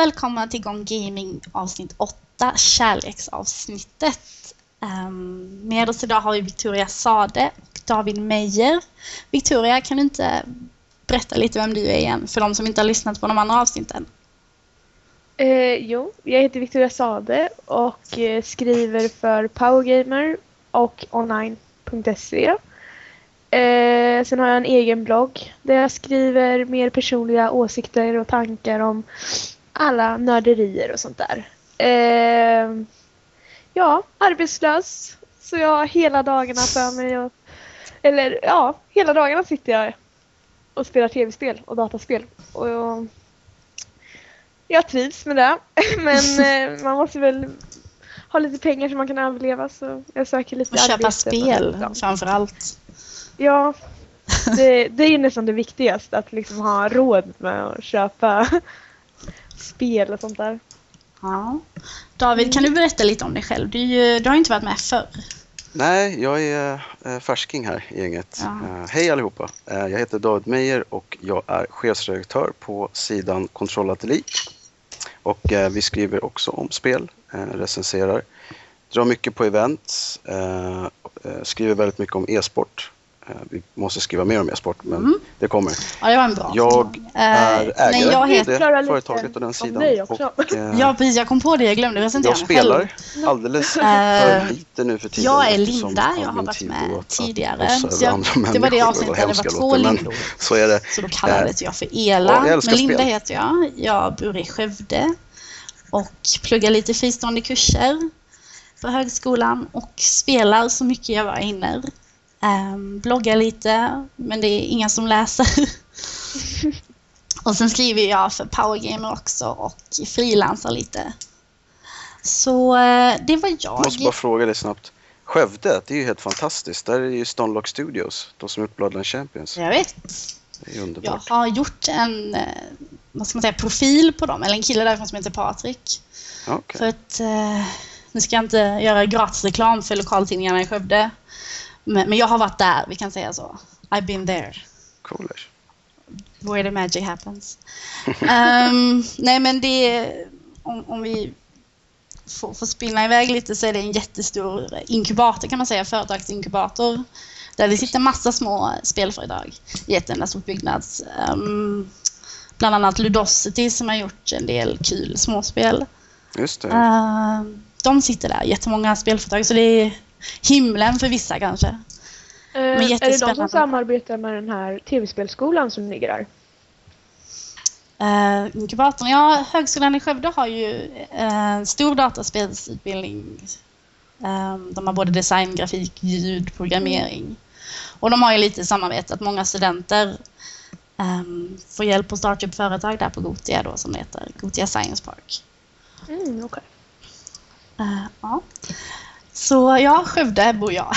Välkomna till Gone Gaming avsnitt 8, kärleksavsnittet. Um, med oss idag har vi Victoria Sade och David Meyer. Victoria, kan du inte berätta lite vem du är igen för de som inte har lyssnat på de andra avsnitten? Eh, jo, jag heter Victoria Sade och eh, skriver för Powergamer och online.se. Eh, sen har jag en egen blogg där jag skriver mer personliga åsikter och tankar om alla nörderier och sånt där. Eh, ja, arbetslös. Så jag har hela dagarna för mig och, Eller ja, hela dagarna sitter jag och spelar tv-spel och dataspel. Och jag, jag trivs med det. Men eh, man måste väl ha lite pengar så man kan överleva så jag söker lite och arbete. köpa spel framför allt. Ja, det, det är ju nästan det viktigaste att liksom ha råd med att köpa spel och sånt där. Ja. David, kan du berätta lite om dig själv? Du, ju, du har ju inte varit med förr. Nej, jag är äh, färsking här i gänget. Ja. Äh, hej allihopa! Äh, jag heter David Meijer och jag är chefsredaktör på sidan Kontrollatelit. Och vi skriver också om spel, recenserar, drar mycket på events, äh, skriver väldigt mycket om e-sport. Äh, vi måste skriva mer om e-sport, men Mm. det kommer. Ja, det var en bra Jag Eh, är nej, ägare jag till heter... Företaget och den sidan. Och, äh, Ja, precis. Jag kom på det. Jag glömde presentera jag mig själv. spelar alldeles Eh, för lite nu för tiden. Jag är Linda. Jag har varit med att tidigare. över jag, det var det avsnittet där det var två Lindor. Så är det. Så då kallades jag för Ela. jag Men Linda spel. heter jag. Jag bor i Skövde och pluggar lite fristående kurser på högskolan och spelar så mycket jag bara hinner. Um, bloggar lite, men det är inga som läser. och sen skriver jag för Powergamer också och frilansar lite. Så eh, det var jag. Jag måste bara fråga dig snabbt. Skövde, det är ju helt fantastiskt. Där är ju Stonlock Studios, de som gjort Bloodline Champions. Jag vet. Det är ju Jag har gjort en eh, vad ska man säga, profil på dem, eller en kille därifrån som heter Patrik. Okej. För att, eh, nu ska jag inte göra gratisreklam för lokaltidningarna i Skövde. Men, men jag har varit där, vi kan säga så. I've been there. Coolers. Where the magic happens. Ehm, nej men det, om, om vi får, får spinna iväg lite så är det en jättestor inkubator kan man säga, företagsinkubator. Där det sitter massa små spelföretag i ett enda stort byggnads. Ehm, bland annat Ludosity som har gjort en del kul småspel. Just det. Ehm, de sitter där, jättemånga spelföretag, så det är himlen för vissa kanske. Eh, är det de som samarbetar med den här tv-spelskolan som ligger där? Uh, inkubatorn, ja, Högskolan i Skövde har ju uh, stor dataspelsutbildning. Ehm, de har både design, grafik, ljud, programmering. Och de har ju lite samarbetat. Många studenter um, får hjälp att starta upp företag där på Gotia då, som heter. Gotia Science Park. Mm, okej. Eh, ja. Så ja, Skövde bor jag.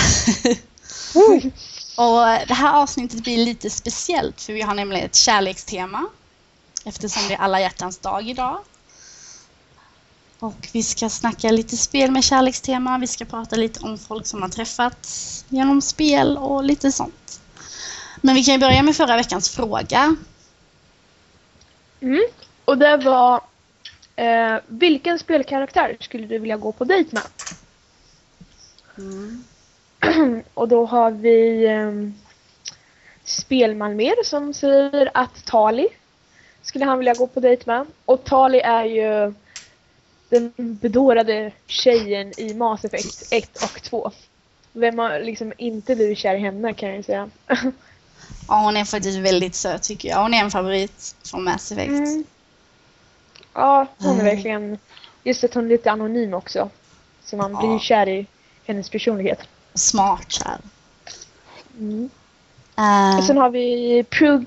Och det här avsnittet blir lite speciellt för vi har nämligen ett kärlekstema. Eftersom det är alla hjärtans dag idag. Och vi ska snacka lite spel med kärlekstema. Vi ska prata lite om folk som har träffats genom spel och lite sånt. Men vi kan ju börja med förra veckans fråga. Mm. Och det var eh, vilken spelkaraktär skulle du vilja gå på dejt med? Mm. Och då har vi eh, Spelmalmer som säger att Tali skulle han vilja gå på dejt med. Och Tali är ju den bedårade tjejen i Mass Effect 1 och 2. Vem har liksom inte blivit kär i henne kan jag ju säga. Ja, hon är faktiskt väldigt söt tycker jag. Hon är en favorit från Mass Effect. Mm. Ja, hon är Mm. verkligen... Just att hon är lite anonym också. Så man blir Ja. ju kär i hennes personlighet. Smart kär. Mm. Och sen har vi Pro,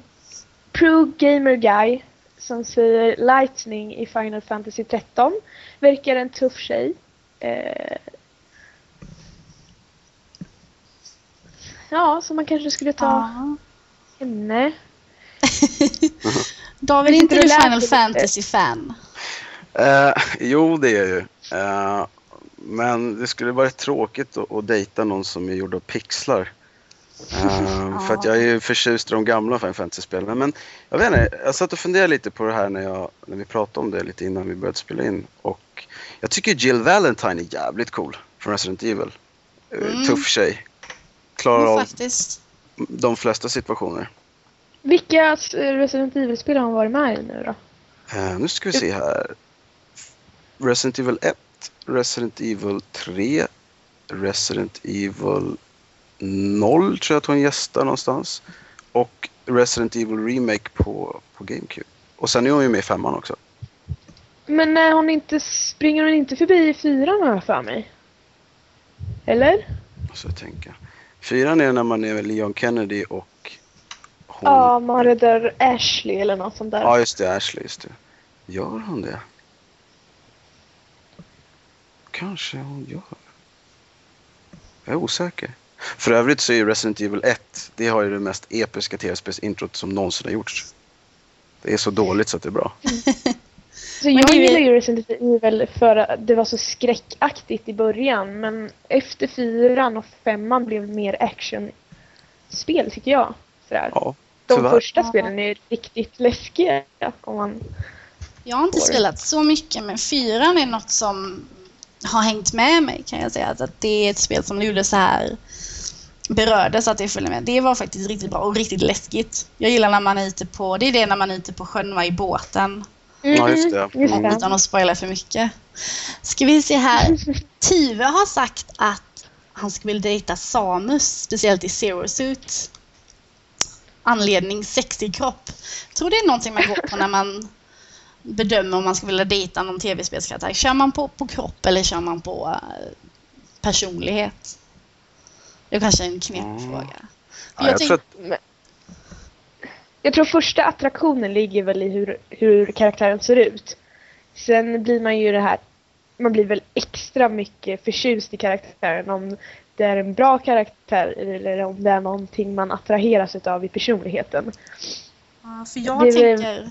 Pro Gamer Guy som säger Lightning i Final Fantasy 13. Verkar en tuff tjej. Eh, ja, så man kanske skulle ta ja. henne. David, är inte du Final. Fantasy-fan? Eh, jo, det är jag ju. Eh, men det skulle vara tråkigt att, att dejta någon som är gjord av pixlar. Ehm, För att jag är ju förtjust i de gamla Final Fantasy-spelen. Men jag vet inte, jag satt och funderade lite på det här när, jag, när vi pratade om det lite innan vi började spela in. Och jag tycker Jill Valentine är jävligt cool från Resident Evil. Eh, Mm. Tuff tjej. Klarar av faktiskt. de flesta situationer. Vilka eh, Resident Evil-spel har han varit med i nu då? Eh, nu ska vi se här. Resident Evil 1, Resident Evil 3, Resident Evil 0 tror jag att hon gästar någonstans. Och Resident Evil Remake på, på GameCube. Och sen är hon ju med i femman också. Men när hon inte springer hon inte förbi i fyran har jag för mig? Eller? Så jag tänker. Fyran är när man är med Leon Kennedy och hon... Ja, man räddar Ashley eller något sånt där. Ja, just det. Ashley, just det. Gör hon det? Kanske hon gör. Jag är osäker. För övrigt så är ju Resident Evil 1, det har ju det mest episka tv-spelsintrot som någonsin har gjorts. Det är så dåligt så att det är bra. Så jag det gillar ju Resident Evil för att det var så skräckaktigt i början men efter fyran och femman blev mer actionspel tycker jag. Sådär. Ja, De tyvärr. första Ja. spelen är riktigt läskiga. Om man... Jag har inte spelat så mycket, men fyran är något som har hängt med mig kan jag säga. Att det är ett spel som gjorde så här berörde så att det följde med. Det var faktiskt riktigt bra och riktigt läskigt. Jag gillar när man är ute på, det är det när man är ute på sjön, i båten. Ja, just det. Mm, Mm. Utan att spoila för mycket. Ska vi se här. Tive har sagt att han skulle vilja dejta Samus, speciellt i Zero Suit. Anledning sexig kropp. Tror det är någonting man går på när man bedömer om man skulle vilja dejta någon tv-spelskaraktär. Kör man på, på kropp eller kör man på eh, personlighet? Det är kanske en knepig Mm. fråga. Ja, jag tänk- tror att, Jag tror första attraktionen ligger väl i hur, hur karaktären ser ut. Sen blir man ju det här, man blir väl extra mycket förtjust i karaktären om det är en bra karaktär eller om det är någonting man attraheras av i personligheten. Ja, för jag Det är tänker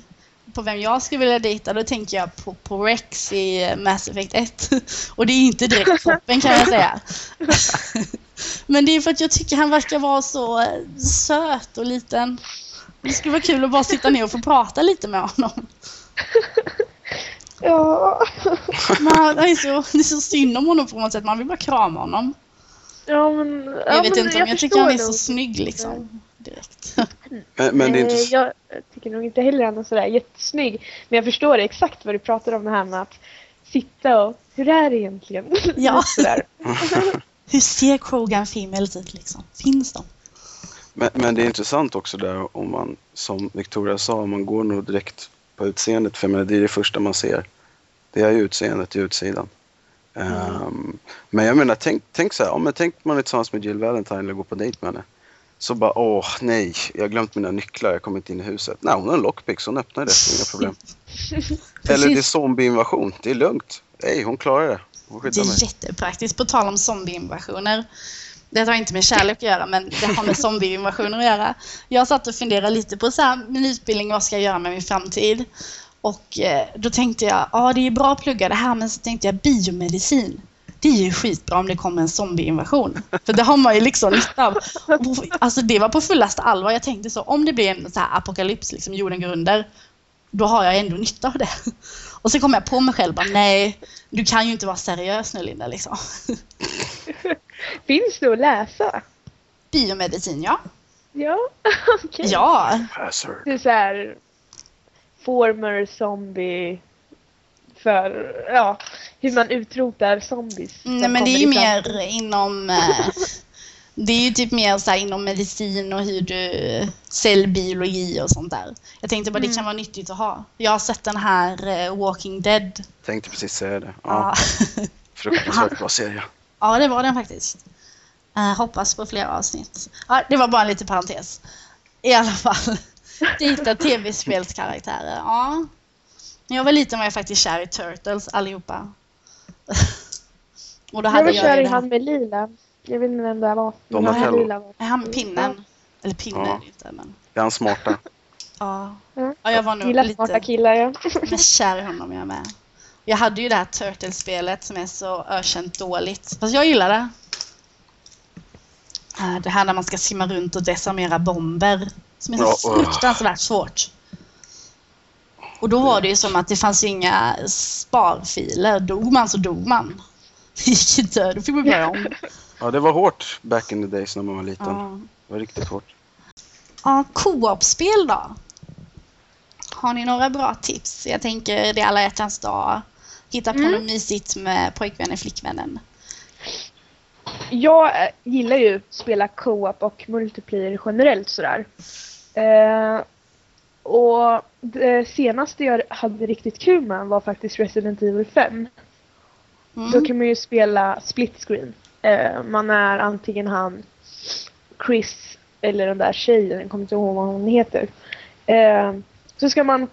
på vem jag skulle vilja dejta, då tänker jag på, på Rex i Mass Effect 1. Och det är inte direkt toppen kan jag säga. Men det är för att jag tycker han verkar vara så eh, söt och liten. Det skulle vara kul att bara sitta ner och få prata lite med honom. Ja, Man, det, är så, det är så synd om honom på något sätt, man vill bara krama honom. ja men... Jag vet inte om jag, tycker han är så snygg liksom. Direkt. men, men det är inte... Eh, Jag tycker nog inte heller han är sådär jättesnygg. Men jag förstår exakt vad du pratar om det här med att sitta och hur är det egentligen? Ja. Hur ser Krogan Females ut liksom? Finns de? Men, men det är intressant också där om man, som Victoria sa, om man går nog direkt på utseendet. För menar, det är det första man ser. Det är ju utseendet i utsidan. Ehm, men jag menar, tänk, tänk så här, om man tänk man är tillsammans med Jill Valentine eller går på dejt med henne. Så bara, åh nej, jag har glömt mina nycklar, jag kommer inte in i huset. Nej, hon har en lockpick så hon öppnar det, inga problem. eller det är zombieinvasion, det är lugnt. Nej, hon klarar det. Hon Det skyddar mig. är jättepraktiskt. På tal om zombieinvasioner. Det har inte med kärlek att göra, men det har med zombieinvasioner att göra. Jag satt och funderade lite på så här, min utbildning, vad ska jag göra med min framtid? Och eh, då tänkte jag, ja det är bra att plugga det här, men så tänkte jag biomedicin. Det är ju skitbra om det kommer en zombieinvasion. För det har man ju liksom nytta av. Alltså det var på fullaste allvar. Jag tänkte så, om det blir en så här apokalyps, liksom jorden går under, då har jag ändå nytta av det. Och så kom jag på mig själv bara, nej, du kan ju inte vara seriös nu Linda liksom. Finns det att läsa? Biomedicin, ja. Ja, okej. Ja, Hazard. Det är så här former zombie för ja, hur man utrotar zombies. nej men det är ju mer inom eh, det är ju typ mer så här inom medicin och hur du cellbiologi och sånt där. Jag tänkte bara det Mm. kan vara nyttigt att ha. Jag har sett den här eh, Walking Dead. Tänkte precis säga det. Ja, Ja. fruktansvärt bra serie. ja, det var den faktiskt. Eh, hoppas på fler avsnitt. Ja, det var bara en liten parentes. I alla fall. Dejta tv-spelskaraktärer. Ja. När jag var liten var jag faktiskt kär i Turtles allihopa. Och då Jag hade var jag, kär i han med lila. Jag vet inte vem det var. Donatello. lila var. Är han med pinnen? Eller pinnen Ja. inte, men... Det är han smarta. Ja. Ja. ja, jag var nog Gillar smarta lite killar ja. mest kär i honom jag med. Jag hade ju det här Turtles-spelet som är så ökänt dåligt. Fast jag gillar det. Eh, Det här när man ska simma runt och desarmera bomber. Som är så Ja, fruktansvärt svårt. Och då var det ju som att det fanns inga sparfiler. Dog man så dog man. Det gick inte, då fick man börja om. Ja, det var hårt back in the days när man var liten. Ja. Det var riktigt hårt. Ja, co-op-spel då? Har ni några bra tips? Jag tänker det är alla hjärtans dag. Hitta på Mm. något mysigt med pojkvännen, flickvännen. Jag eh, gillar ju att spela co-op och multiplayer generellt sådär. Eh, och det senaste jag hade riktigt kul med var faktiskt Resident Evil 5. Mm. Då kan man ju spela split screen. Eh, man är antingen han Chris eller den där tjejen, jag kommer inte ihåg vad hon heter. Eh, så ska man,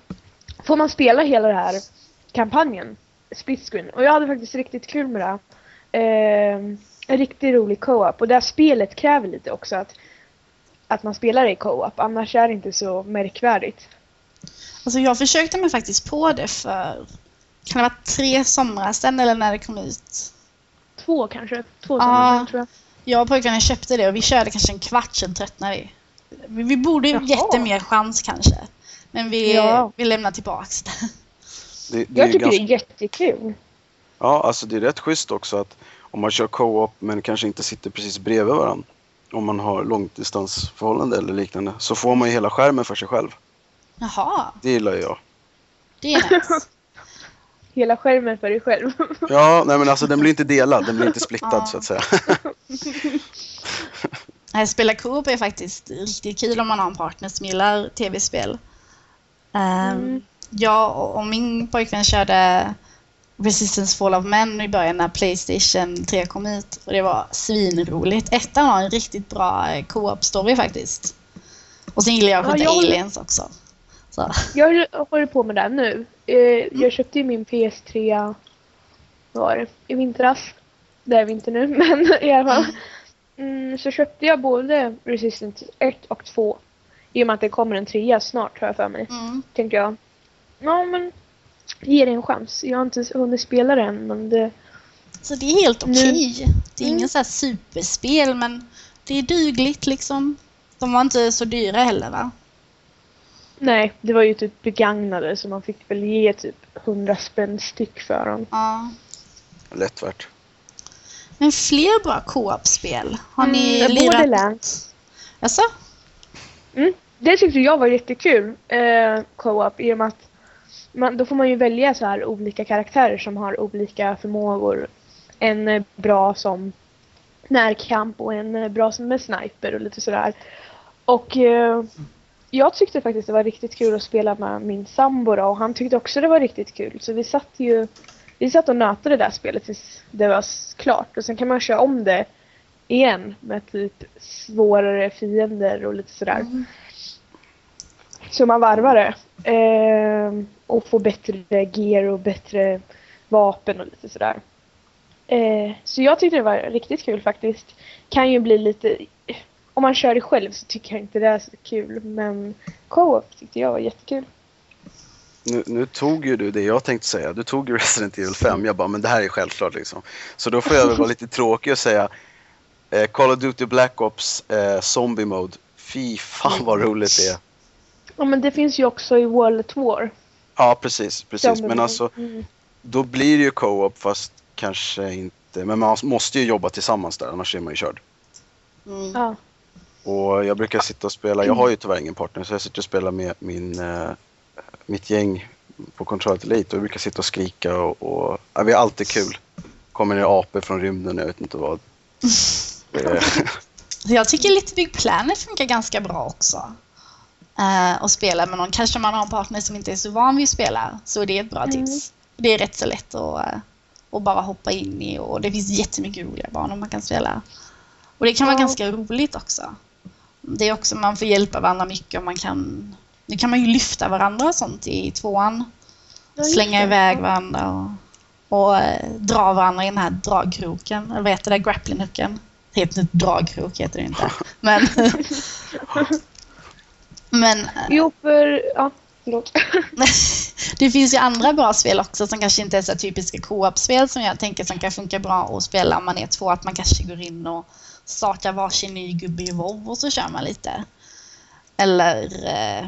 får man spela hela den här kampanjen, split screen. Och jag hade faktiskt riktigt kul med det. Eh, en riktigt rolig co-op och det här spelet kräver lite också att, att man spelar i co-op, annars är det inte så märkvärdigt. Alltså jag försökte mig faktiskt på det för, kan det vara tre somrar sedan eller när det kom ut? Två kanske, två Ja. somrar tror jag. Jag och pojkvännen köpte det och vi körde kanske en kvart, sen tröttnade vi. Vi, borde ju gett det mer chans kanske. Men vi, Ja. vi lämnar tillbaks det. Det, det Jag tycker ganska, det är jättekul. Ja, alltså det är rätt schysst också att om man kör co-op men kanske inte sitter precis bredvid varandra. Om man har långdistansförhållande eller liknande. Så får man ju hela skärmen för sig själv. Jaha, Det gillar jag. det är nice. Hela skärmen för dig själv. Ja, nej men alltså den blir inte delad. Den blir inte splittad så att säga. Att spela Coop är faktiskt riktigt kul om man har en partner som gillar tv-spel. Ehm, Mm. Jag och och min pojkvän körde Resistance Fall of Men i början när Playstation 3 kom ut. Och det var svinroligt. Ettan har en riktigt bra eh, co-op-story faktiskt. Och sen gillar jag att Ja, skjuta jag håller- aliens också. Så. Jag håller på med det nu. Eh, Mm. Jag köpte ju min PS3 vad var det, i vintras. Det är vi inte nu, men i alla fall. Mm, så köpte jag både Resistance 1 och 2. I och med att det kommer en trea snart har jag för mig. Mm. Tänkte jag. Ja men ge det en chans. Jag har inte hunnit spela det än men det, Så det är helt okej. Det är Mm. ingen så här superspel men det är dugligt liksom. De var inte så dyra heller va? Nej, det var ju typ begagnade så man fick väl ge typ 100 spänn styck för dem. Ja. Lätt värt. Men fler bra co-op-spel? Har ni Mm, lirat? Borderlands. Alltså? Det tyckte jag var jättekul, eh, co-op, i och med att man, då får man ju välja så här olika karaktärer som har olika förmågor. En bra som närkamp och en bra som är sniper och lite sådär. Och eh, jag tyckte faktiskt det var riktigt kul att spela med min sambo då, och han tyckte också det var riktigt kul. Så vi satt ju vi satt och nötade det där spelet tills det var klart. Och sen kan man köra om det igen med typ svårare fiender och lite sådär. Mm. Så man varvar det. Eh, och få bättre gear och bättre vapen och lite sådär. Eh, så jag tyckte det var riktigt kul faktiskt. Kan ju bli lite... Om man kör det själv så tycker jag inte det är så kul. Men co-op tyckte jag var jättekul. Nu, nu tog ju du det jag tänkte säga. Du tog ju Resident Evil 5. Jag bara, men det här är självklart liksom. Så då får jag väl vara lite tråkig och säga eh, Call of Duty Black Ops eh, Zombie Mode. Fy fan vad roligt det är. Ja men det finns ju också i World at War. Ja, precis. precis. Men alltså, Mm. då blir det ju co-op fast kanske inte. Men man måste ju jobba tillsammans där, annars är man ju körd. Mm. Ja. Och jag brukar sitta och spela, jag har ju tyvärr ingen partner, så jag sitter och spelar med min, eh, mitt gäng på Control Elite och vi brukar sitta och skrika och, och ja, vi har alltid kul. Kommer ner apor från rymden, jag vet inte vad. Eh, Jag tycker Little Big Planet funkar ganska bra också. Uh, att spela med någon. Kanske man har en partner som inte är så van vid att spela. Så det är ett bra Mm. tips. Det är rätt så lätt att, eh, att bara hoppa in i och det finns jättemycket roliga banor man kan spela. Och det kan vara Ja. ganska roligt också. Det är också, man får hjälpa varandra mycket och man kan... Nu kan man ju lyfta varandra och sånt i tvåan. Ja, slänga det. iväg varandra och, och eh, dra varandra i den här dragkroken. Eller vad heter det? Grapplinghucken. Det heter inte dragkrok, heter det inte. Men... men eh, Jo för, ja förlåt. det finns ju andra bra spel också som kanske inte är så typiska co-op-spel som jag tänker som kan funka bra att spela om man är två. Att man kanske går in och starta varsin ny gubbe i WoW och så kör man lite. Eller eh,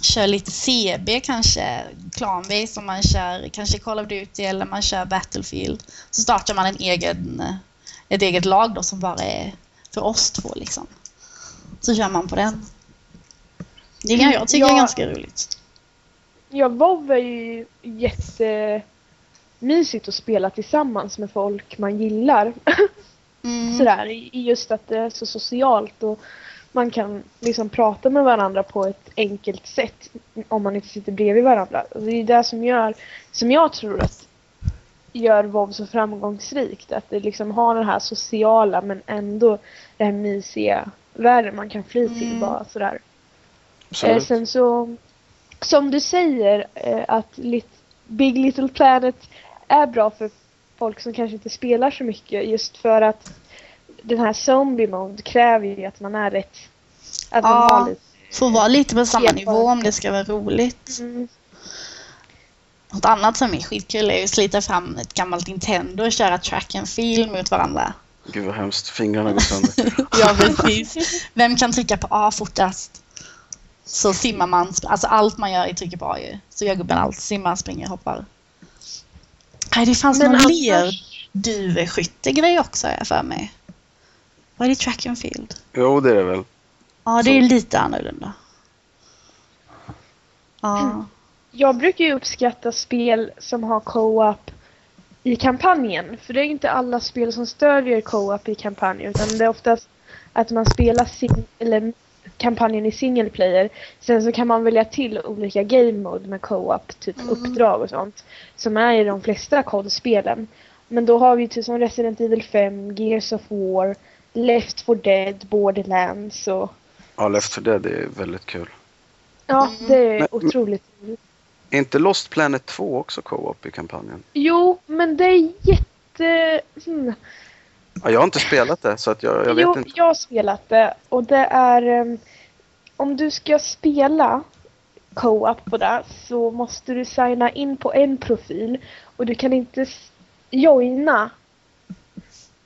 kör lite CB kanske, Clanbase om man kör kanske Call of Duty eller man kör Battlefield. Så startar man en egen, ett eget lag då som bara är för oss två liksom. Så kör man på den. Det kan jag tycka är Ja. ganska roligt. Ja, WoW är ju jättemysigt att spela tillsammans med folk man gillar. Mm. Sådär, i just att det är så socialt och man kan liksom prata med varandra på ett enkelt sätt om man inte sitter bredvid varandra. Och det är det som gör, som jag tror att gör WoW så framgångsrikt. Att det liksom har den här sociala men ändå den här mysiga världen man kan fly till Mm. bara sådär. Eh, Absolut. sen så, som du säger, eh, att lit, Big Little Planet är bra för folk som kanske inte spelar så mycket just för att den här zombie mode kräver ju att man är rätt, att man Ja. lite Får vara lite på samma nivå om det ska vara roligt. mm, Något annat som är skitkul är att slita fram ett gammalt Nintendo och köra track and field mot varandra. Gud vad hemskt, fingrarna går sönder. Ja, precis. Vem kan trycka på A fortast? Så simmar man. Alltså allt man gör är trycker på A ju. Så gör gubben allt. Simmar, springer, hoppar. Nej, det fanns Men någon annars- lerduveskyttegrej också jag för mig. Var det track and field? jo, det är det väl. Ja, det är lite annorlunda. Ja. Jag brukar ju uppskatta spel som har co-op i kampanjen. För det är inte alla spel som stödjer co-op i kampanjen utan det är oftast att man spelar sing- eller kampanjen i single player. Sen så kan man välja till olika game mode med co-op, typ Mm. uppdrag och sånt. Som är i de flesta COD-spelen. Men då har vi typ som Resident Evil 5, Gears of War, Left 4 Dead, Borderlands och Ja, Left 4 Dead är väldigt kul. ja, Mm. det är Men- otroligt roligt. Är inte Lost Planet 2 också co-op i kampanjen? Jo, men det är jätte... Hmm. Ja, jag har inte spelat det, så att jag, jag vet jo, inte. jag har spelat det och det är... em, om du ska spela co-op på det så måste du signa in på en profil och du kan inte joina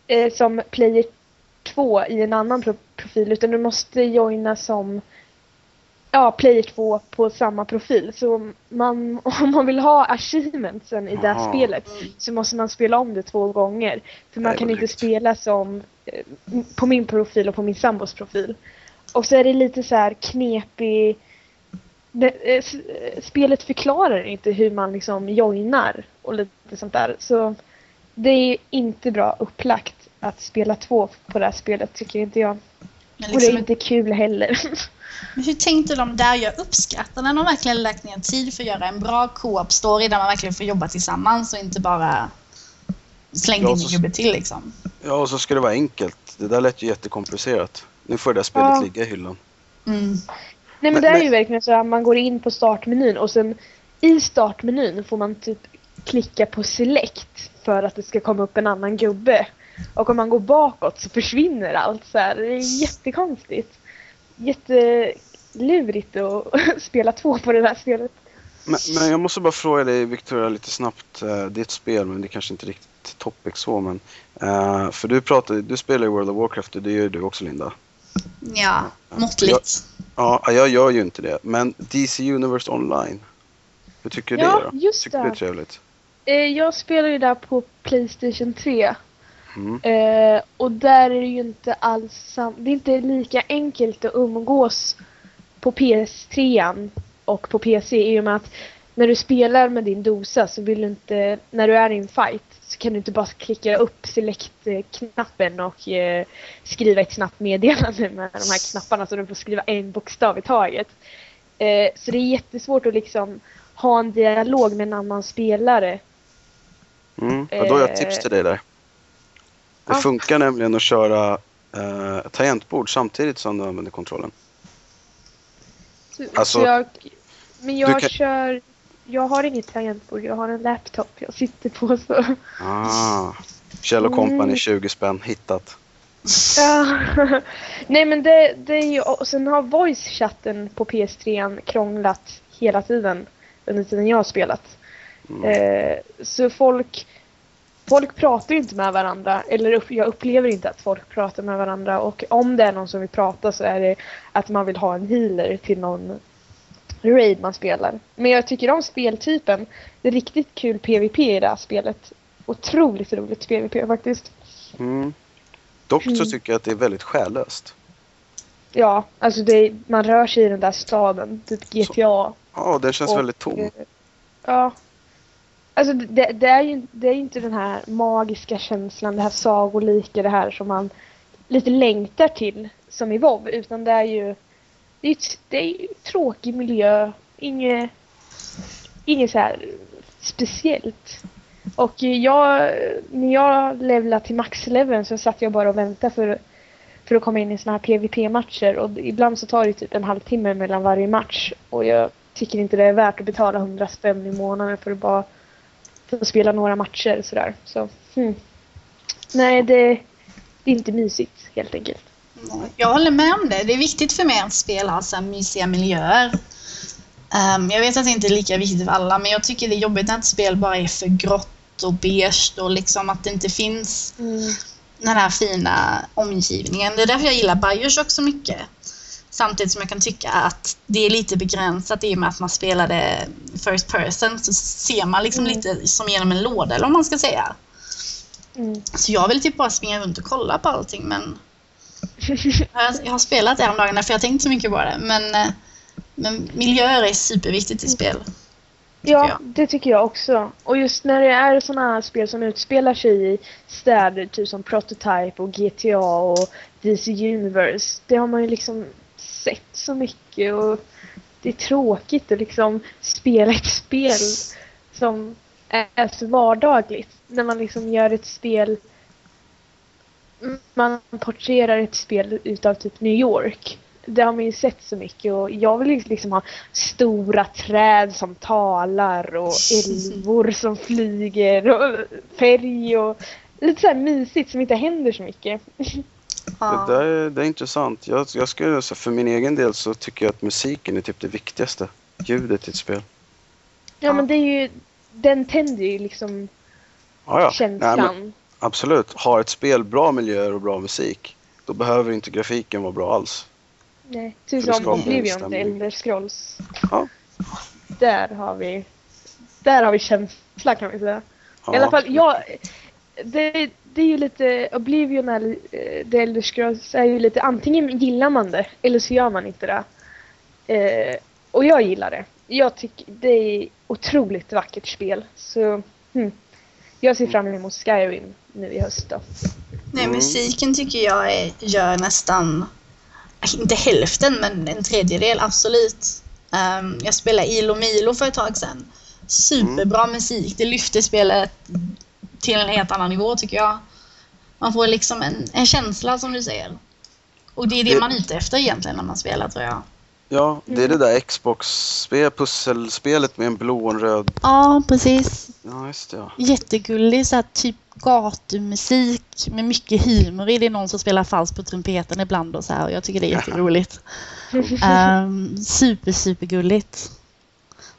eh, som player 2 i en annan pro- profil utan du måste joina som ja, player 2 på samma profil. Så man, om man vill ha achievementsen i det Jaha. spelet så måste man spela om det två gånger. För man kan inte spela som eh, på min profil och på min sambos profil. Och så är det lite så här knepig det, eh, eh, spelet förklarar inte hur man liksom joinar och lite sånt där. Så det är inte bra upplagt att spela två på det här spelet tycker inte jag. Men Och det är liksom, inte kul heller. Men hur tänkte de där? Jag uppskattar när de verkligen lagt ner tid för att göra en bra co-op-story där man verkligen får jobba tillsammans och inte bara slängt Ja, in en gubbe till liksom. Ja, och så ska det vara enkelt. Det där lät ju jättekomplicerat. Nu får det där spelet Ja. ligga i hyllan. Mm. Nej men, Men- det är ju verkligen så att man går in på startmenyn och sen i startmenyn får man typ klicka på select för att det ska komma upp en annan gubbe. Och om man går bakåt så försvinner allt så här. Det är jättekonstigt. Jättelurigt att spela två på det här spelet. Men, men jag måste bara fråga dig Victoria lite snabbt. Uh, ditt spel, men det är kanske inte riktigt topic så. Men, eh, för du, pratar, du spelar ju World of Warcraft och det gör du också Linda. Ja, måttligt. Ja, jag gör ju inte det. Men DC Universe Online. Hur tycker du Ja, det då? just Tycker du det är det. trevligt? Eh, Jag spelar ju där på Playstation 3. Mm. Eh, och där är det ju inte alls sam- Det är inte lika enkelt att umgås på PS3 och på PC i och med att när du spelar med din dosa så vill du inte, när du är i en fight så kan du inte bara klicka upp select-knappen och eh, skriva ett snabbt meddelande med de här knapparna så du får skriva en bokstav i taget. Eh, så det är jättesvårt att liksom ha en dialog med en annan spelare Mm. Ja, då har jag ett tips till dig där. Det ja. funkar nämligen att köra eh, tangentbord samtidigt som du använder kontrollen. Så, Alltså, så jag, men jag kan- kör... Jag har inget tangentbord, jag har en laptop jag sitter på så... Ah. Kjell Company, Mm. 20 spänn, hittat. Ja. Nej men det, det är ju... Och sen har voice-chatten på PS3 krånglat hela tiden under tiden jag har spelat. Mm. Eh, så folk folk pratar ju inte med varandra. Eller jag upplever inte att folk pratar med varandra. Och om det är någon som vill prata så är det att man vill ha en healer till någon raid man spelar. Men jag tycker om speltypen. Det är riktigt kul PVP i det här spelet. Otroligt roligt PVP faktiskt. Mm. Dock så Mm. tycker jag att det är väldigt själlöst. Ja, alltså det, man rör sig i den där staden. Typ GTA. Ja, den känns Och, väldigt tom. eh, Ja. Alltså det, det, är ju det är ju inte den här magiska känslan, det här sagolika, det här som man lite längtar till som i WoW. Utan det är ju det är, det är ju tråkig miljö. Inget, inget så här speciellt. Och jag, när jag levlade till maxleveln så satt jag bara och väntade för, för att komma in i såna här PVP-matcher. Och ibland så tar det typ en halvtimme mellan varje match. Och jag tycker inte det är värt att betala 100 spänn i månaden för att bara få spela några matcher sådär. Så, hmm. Nej, det, det är inte mysigt helt enkelt. Jag håller med om det. Det är viktigt för mig att spel har så mysiga miljöer. Ehm, jag vet att det inte är lika viktigt för alla, men jag tycker det är jobbigt när ett spel bara är för grått och beige och liksom att det inte finns den här fina omgivningen. Det är därför jag gillar Bioshock så mycket. Samtidigt som jag kan tycka att det är lite begränsat i och med att man spelade first person så ser man liksom Mm. lite som genom en låda eller vad man ska säga. Mm. Så jag vill typ bara springa runt och kolla på allting men jag, har spelat det häromdagen för jag har tänkt så mycket på det. Men, eh, men miljöer är superviktigt i spel. Ja, jag. det tycker jag också. Och just när det är sådana här spel som utspelar sig i städer, typ som Prototype och GTA och DC Universe, det har man ju liksom sett så mycket och det är tråkigt att liksom spela ett spel som är så vardagligt. När man liksom gör ett spel man porträtterar ett spel utav typ New York. Det har man ju sett så mycket och jag vill liksom ha stora träd som talar och älvor som flyger och färg och lite så här mysigt som inte händer så mycket. Ja. Det, där, är- det är intressant. Jag, jag skulle, för min egen del så tycker jag att musiken är typ det viktigaste. Ljudet i ett spel. Ja men det är ju, den tänder ju liksom Ja, ja. känslan. Nej, men absolut. Har ett spel bra miljöer och bra musik, då behöver inte grafiken vara bra alls. Nej, typ som Oblivion till Elder Scrolls. Ja. Där har vi där har vi känsla kan vi säga. Ja, I alla fall, jag, det, det är ju lite, Oblivion eller The Elder Scrolls är ju lite, antingen gillar man det eller så gör man inte det. Eh, och jag gillar det. Jag tycker det är otroligt vackert spel. Så, hmm. Jag ser fram emot Skyrim nu i höst då. Nej, Mm. musiken tycker jag är, gör nästan, inte hälften, men en tredjedel absolut. Um, jag spelade Ilo Milo för ett tag sedan. Superbra musik, det lyfter spelet till en helt annan nivå tycker jag. Man får liksom en, en känsla som du säger. Och det är det Det- man är ute efter egentligen när man spelar tror jag. Ja, det är Mm. det där Xbox-spel, pusselspelet med en blå och en röd. Ja, precis. Ja, just det. Ja. Jättegullig så här, typ gatumusik med mycket humor i. Det är någon som spelar falskt på trumpeten ibland och så här. Och jag tycker det är jätteroligt. um, super, supergulligt.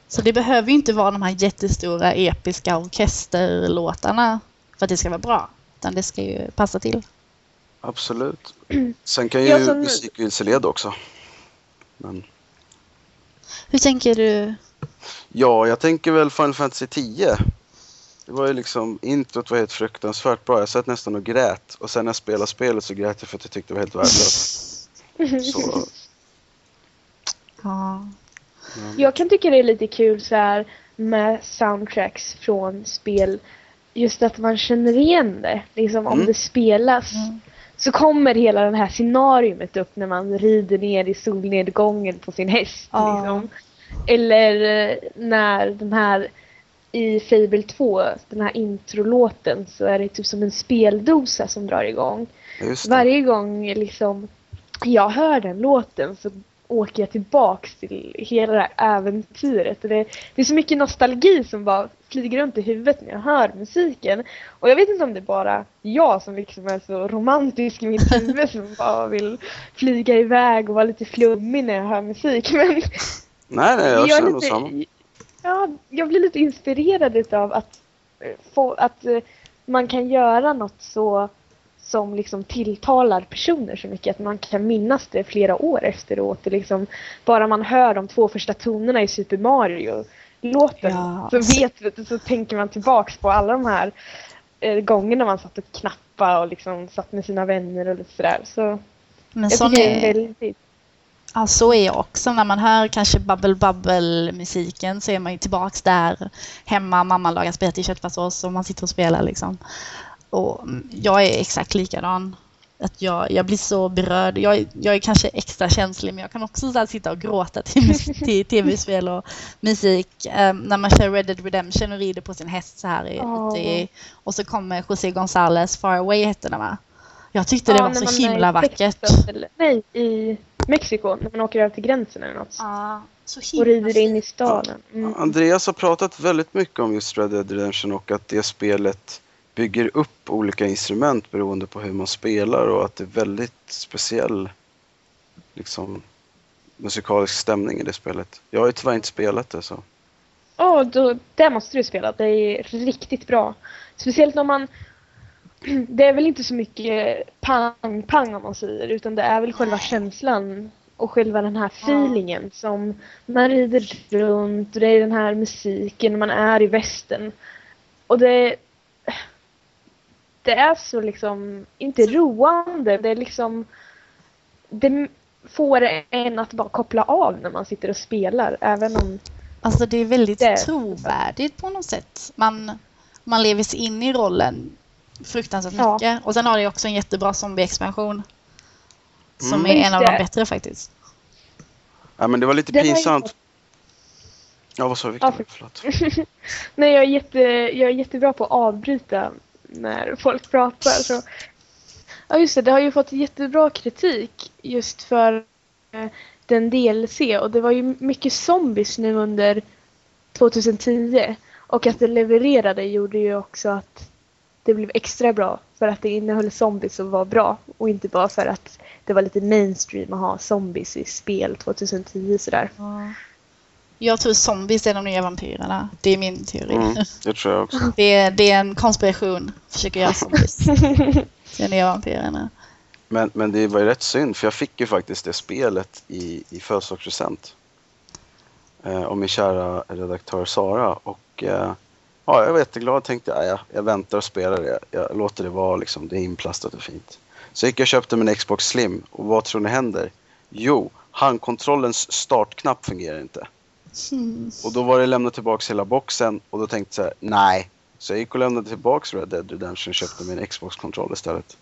Så det behöver ju inte vara de här jättestora episka orkesterlåtarna för att det ska vara bra. Utan det ska ju passa till. Absolut. Sen kan ju Ja, som- musik vilseleda också. Men, Hur tänker du? ja, jag tänker väl Final Fantasy 10. Det var ju liksom, introt var helt fruktansvärt bra. Jag satt nästan och grät. Och sen när jag spelade spelet så grät jag för att jag tyckte det var helt värdelöst. Så, Ja. ja. Jag kan tycka det är lite kul så här med soundtracks från spel. Just att man känner igen det. Liksom om Mm. det spelas. Mm. Så kommer hela det här scenariumet upp när man rider ner i solnedgången på sin häst. Ja. Liksom. Eller eh, när den här i Fable 2, den här introlåten så är det typ som en speldosa som drar igång. Varje gång liksom jag hör den låten så åker jag tillbaks till hela det här äventyret. Det, det är så mycket nostalgi som bara flyger runt i huvudet när jag hör musiken. Och jag vet inte om det är bara jag som liksom är så romantisk i mitt huvud som bara vill flyga iväg och vara lite flummig när jag hör musik. Men Nej, nej, jag jag, känner lite, samma. ja, jag blir lite inspirerad utav att, eh, få, att eh, man kan göra något så som liksom tilltalar personer så mycket att man kan minnas det flera år efteråt. Det liksom, bara man hör de två första tonerna i Super Mario-låten Ja. så, vet, så tänker man tillbaks på alla de här eh, gångerna man satt och knappade och liksom satt med sina vänner och lite sådär. Så Men jag tycker det är är, väldigt... ja, så är jag också. När man hör kanske Bubble Bubble-musiken så är man ju tillbaks där hemma. Mamma lagar spaghetti köttfärssås och man sitter och spelar liksom. Och jag är exakt likadan. Att jag, jag blir så berörd. Jag, är- jag är kanske extra känslig men jag kan också så sitta och gråta till, till tv-spel och musik. Ehm, när man kör Red Dead Redemption och rider på sin häst så här. Ute i, och så kommer José González, Far Away hette den va? Jag tyckte det Ja, var när så himla vackert. Nej, i Mexiko när man åker över till gränsen eller något. Ja, så Och rider in i staden. Mm. Andreas har pratat väldigt mycket om just Red Dead Redemption och att det spelet bygger upp olika instrument beroende på hur man spelar och att det är väldigt speciell liksom, musikalisk stämning i det spelet. Jag har ju tyvärr inte spelat det så. Ja, då, det måste du spela. Det är riktigt bra. Speciellt när man... Det är väl inte så mycket pang-pang om man säger, utan det är väl själva känslan och själva den här feelingen som man rider runt och det är den här musiken och man är i västen. Och det... Det är så liksom, inte roande, det är liksom... Det får en att bara koppla av när man sitter och spelar, även om Alltså det är väldigt Det- trovärdigt på något sätt. Man, man lever sig in i rollen fruktansvärt Ja. mycket. Och sen har det också en jättebra zombie-expansion. Som Mm. är en av de bättre faktiskt. Ja, men det var lite Det var ju- pinsamt. Ja, vad sa Ja, Victor? för- Förlåt. Nej, jag är, jätte, jag är jättebra på att avbryta när folk pratar. Så. Ja, just det. Det har ju fått jättebra kritik just för eh, den DLC och det var ju mycket zombies nu under 2010 och att det levererade gjorde ju också att det blev extra bra för att det innehöll zombies och var bra och inte bara för att det var lite mainstream att ha zombies i spel 2010 sådär. Jag tror zombies är de nya vampyrerna. Det är min teori. Mm, det tror jag också. Det, är, det är en konspiration. Försöker göra zombies till nya vampyrerna. Men, men det var ju rätt synd för jag fick ju faktiskt det spelet i, i födelsedagspresent. Eh, och min kära redaktör Sara. Och eh, ja, jag var jätteglad tänkte ja, jag, jag väntar och spelar det. Jag låter det vara liksom, det är inplastat och fint. Så gick jag och köpte min Xbox Slim och vad tror ni händer? Jo, handkontrollens startknapp fungerar inte. Mm. Och då var det lämna tillbaks hela boxen och då tänkte jag så här, nej. Så jag gick och lämnade tillbaks Red Dead Redemption och köpte min Xbox-kontroll istället.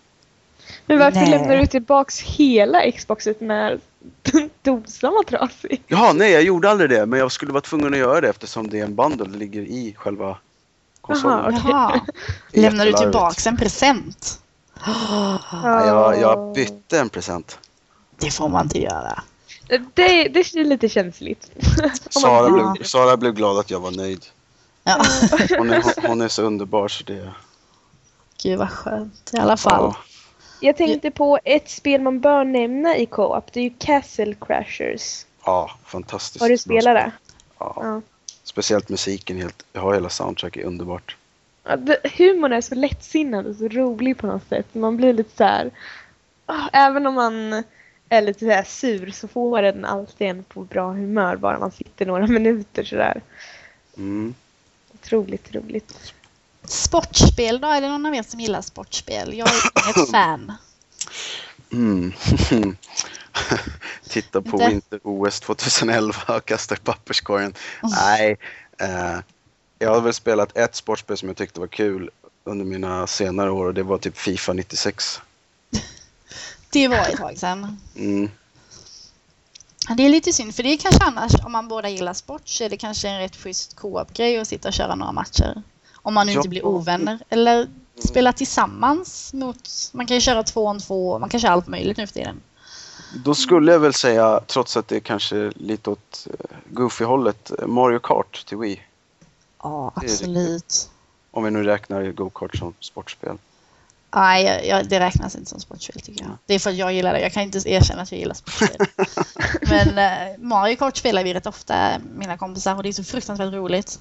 Men varför Nej. lämnar du tillbaks hela Xboxet när dosan var trasig? Ja, nej jag gjorde aldrig det, men jag skulle vara tvungen att göra det eftersom det är en bundle, det ligger i själva konsolen. Jaha, är Lämnar du tillbaks en present? Ja, jag, jag bytte en present. Det får man inte göra. Det, det är lite känsligt. Sara blev, Sara blev glad att jag var nöjd. Ja. Hon är, hon, är så underbar så det... Gud vad skönt i alla fall. Ja, Jag tänkte på ett spel man bör nämna i co-op. Det är ju Castle Crashers. ja fantastiskt. Har du spelat spel. det? Ja. Ja. Speciellt musiken, helt, jag har hela soundtracket, underbart. Ja, det, humorn är så lättsinnad och så rolig på något sätt. Man blir lite så här. ah, Även om man är lite så här sur så får den alltid en på bra humör bara man sitter några minuter sådär. Mm. Otroligt roligt. Sportspel då? Är det någon av er som gillar sportspel? Jag är inget fan. Mm. Titta på Inte? Vinter-OS 2011 och kasta i papperskorgen. Mm. Nej, eh, jag har väl spelat ett sportspel som jag tyckte var kul under mina senare år och det var typ Fifa 96. Det var ett tag sedan. Mm. Det är lite synd, för det är kanske annars, om man båda gillar sport, så är det kanske en rätt schysst co-op-grej att sitta och köra några matcher. Om man nu Ja. inte blir ovänner. Eller spela tillsammans mot, man kan ju köra två om två, man kan köra allt möjligt nu för tiden. Då skulle jag väl säga, trots att det är kanske lite åt eh, goofy-hållet, eh, Mario Kart till Wii. Ja, är absolut. Om vi nu räknar go-kart som sportspel. Nej, jag, det räknas inte som sportspel tycker jag. Det är för att jag gillar det. Jag kan inte erkänna att jag gillar sportspel. Men eh, Mario Kart spelar vi rätt ofta, mina kompisar, och det är så fruktansvärt roligt.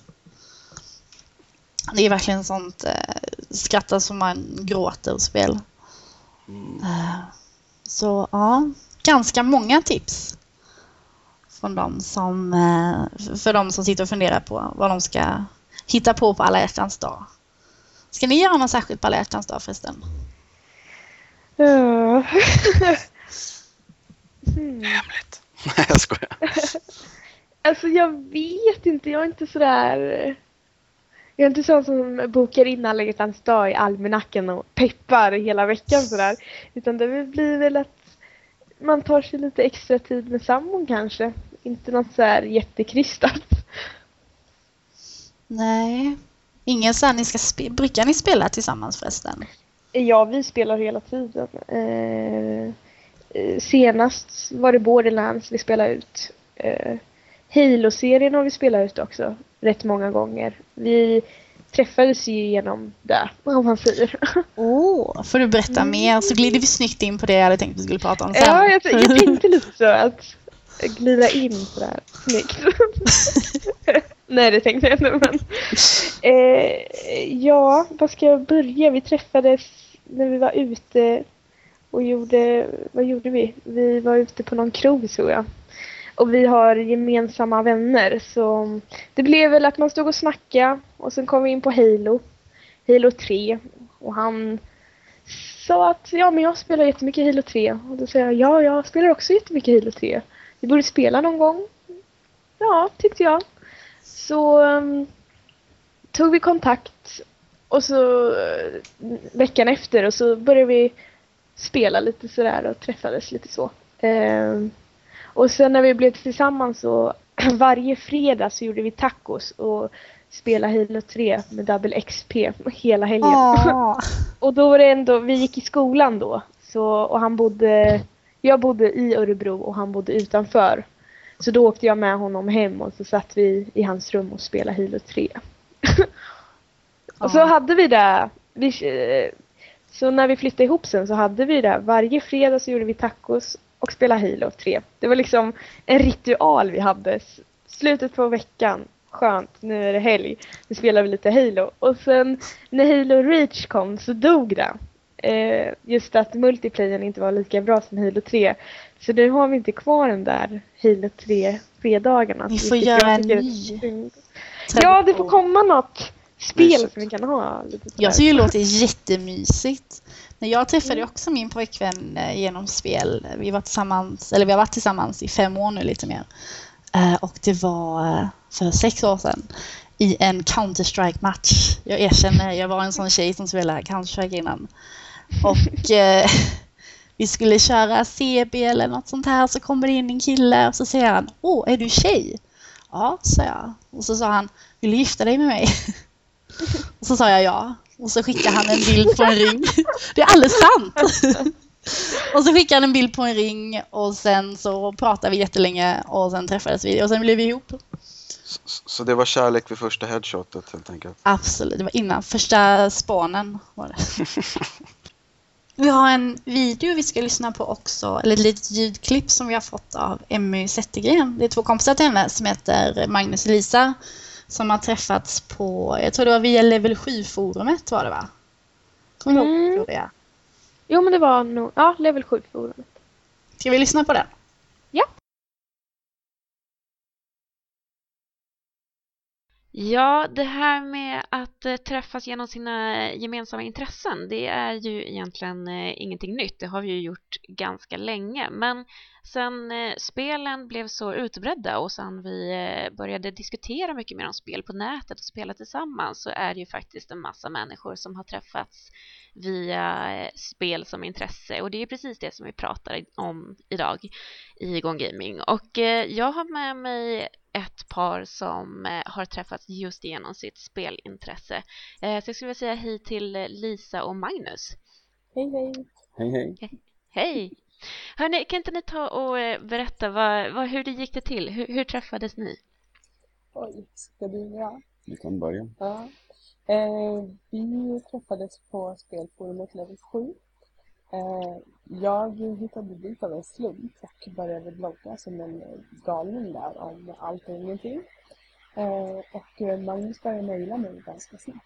Det är verkligen sånt, eh, skratta så man gråter spel. Mm. Eh, Så ja, ganska många tips. Från de som, eh, för de som sitter och funderar på vad de ska hitta på på alla hjärtans dag. Ska ni göra något särskilt på alla hjärtans dag förresten? Ja. hmm. Hemligt. Nej, jag skojar. Alltså jag vet inte, jag är inte sådär... Jag är inte sån som bokar in alla hjärtans dag i almanackan och peppar hela veckan sådär. Utan det blir väl att man tar sig lite extra tid med sambon kanske. Inte något sådär jättekrystat. Nej. Ingen så här, ni ska spe- brukar ni spela tillsammans förresten? Ja, vi spelar hela tiden. Eh, eh, senast var det Borderlands vi spelade ut. Eh, Halo-serien har vi spelat ut också rätt många gånger. Vi träffades ju genom det, om man säger. Åh, får du berätta mer så glider vi snyggt in på det jag hade tänkt att vi skulle prata om sen. Ja, jag, jag tänkte lite så att glida in sådär snyggt. Nej, det tänkte jag inte. Men, eh, ja, var ska jag börja? Vi träffades när vi var ute och gjorde, vad gjorde vi? Vi var ute på någon krog tror jag. Och vi har gemensamma vänner så det blev väl att man stod och snackade och sen kom vi in på Halo. Halo 3 och han sa att ja men jag spelar jättemycket Halo 3 och då sa jag ja jag spelar också jättemycket Halo 3. Vi borde spela någon gång. Ja, tyckte jag. Så um, tog vi kontakt och så uh, veckan efter och så började vi spela lite sådär och träffades lite så. Um, och sen när vi blev tillsammans så varje fredag så gjorde vi tacos och spelade Halo 3 med Double XP hela helgen. Och då var det ändå, vi gick i skolan då. Så, och han bodde, jag bodde i Örebro och han bodde utanför. Så då åkte jag med honom hem och så satt vi i hans rum och spelade Halo 3. och så hade vi det, vi, eh, så när vi flyttade ihop sen så hade vi det. Varje fredag så gjorde vi tacos och spelade Halo 3. Det var liksom en ritual vi hade. Slutet på veckan, skönt, nu är det helg. Nu spelar vi lite Halo. Och sen när Halo Reach kom så dog det. Eh, just att multiplayern inte var lika bra som Halo 3. Så nu har vi inte kvar den där Halo 3 fredagarna. Ni får göra en ny. Ja, det får komma något spel Mysigt. som vi kan ha. Lite. Jag tycker det låter jättemysigt. Men jag träffade ju också min pojkvän eh, genom spel. Vi var tillsammans, eller vi har varit tillsammans i fem år nu lite mer. Eh, Och det var eh, för sex år sedan i en Counter-Strike-match. Jag erkänner, jag var en sån tjej som spelade Counter-Strike innan. Och vi skulle köra CB eller något sånt här så kommer det in en kille och så säger han Åh, är du tjej? Ja, sa jag. Och så sa han Vill du gifta dig med mig? Och så sa jag ja. Och så skickade han en bild på en ring. Det är alldeles sant! Och så skickade han en bild på en ring och sen så pratade vi jättelänge och sen träffades vi och sen blev vi ihop. Så, det var kärlek vid första headshotet helt enkelt. Absolut, det var innan första spanen var det. Vi har en video vi ska lyssna på också, eller ett litet ljudklipp som vi har fått av Emmy Zettergren. Det är två kompisar till henne som heter Magnus och Lisa som har träffats på, jag tror det var via Level 7-forumet var det va? Kommer du ihåg Mm. Victoria? Jo, men det var nog, ja, level 7 forumet. Ska vi lyssna på den? Ja, det här med att eh, träffas genom sina gemensamma intressen, det är ju egentligen eh, ingenting nytt. Det har vi ju gjort ganska länge. Men sen eh, spelen blev så utbredda och sen vi började diskutera mycket mer om spel på nätet och spela tillsammans så är det ju faktiskt en massa människor som har träffats via spel som intresse och det är precis det som vi pratar om idag i Igång Gaming. Och jag har med mig ett par som eh, har träffats just genom sitt spelintresse. Eh, så jag skulle vilja säga hej till eh, Lisa och Magnus. Hej hej! Hej hej. Hej! Hörni, kan inte ni ta och berätta vad, vad, hur det gick det till? Hur, hur träffades ni? Oj, ska du börja? Vi kan börja. Ja. Eh, vi träffades på spelforumet Level 7. Eh, jag hittade dit av en slump och började blogga som en eh, galning där om allt och ingenting. Eh, och Magnus började mejla mig ganska snabbt.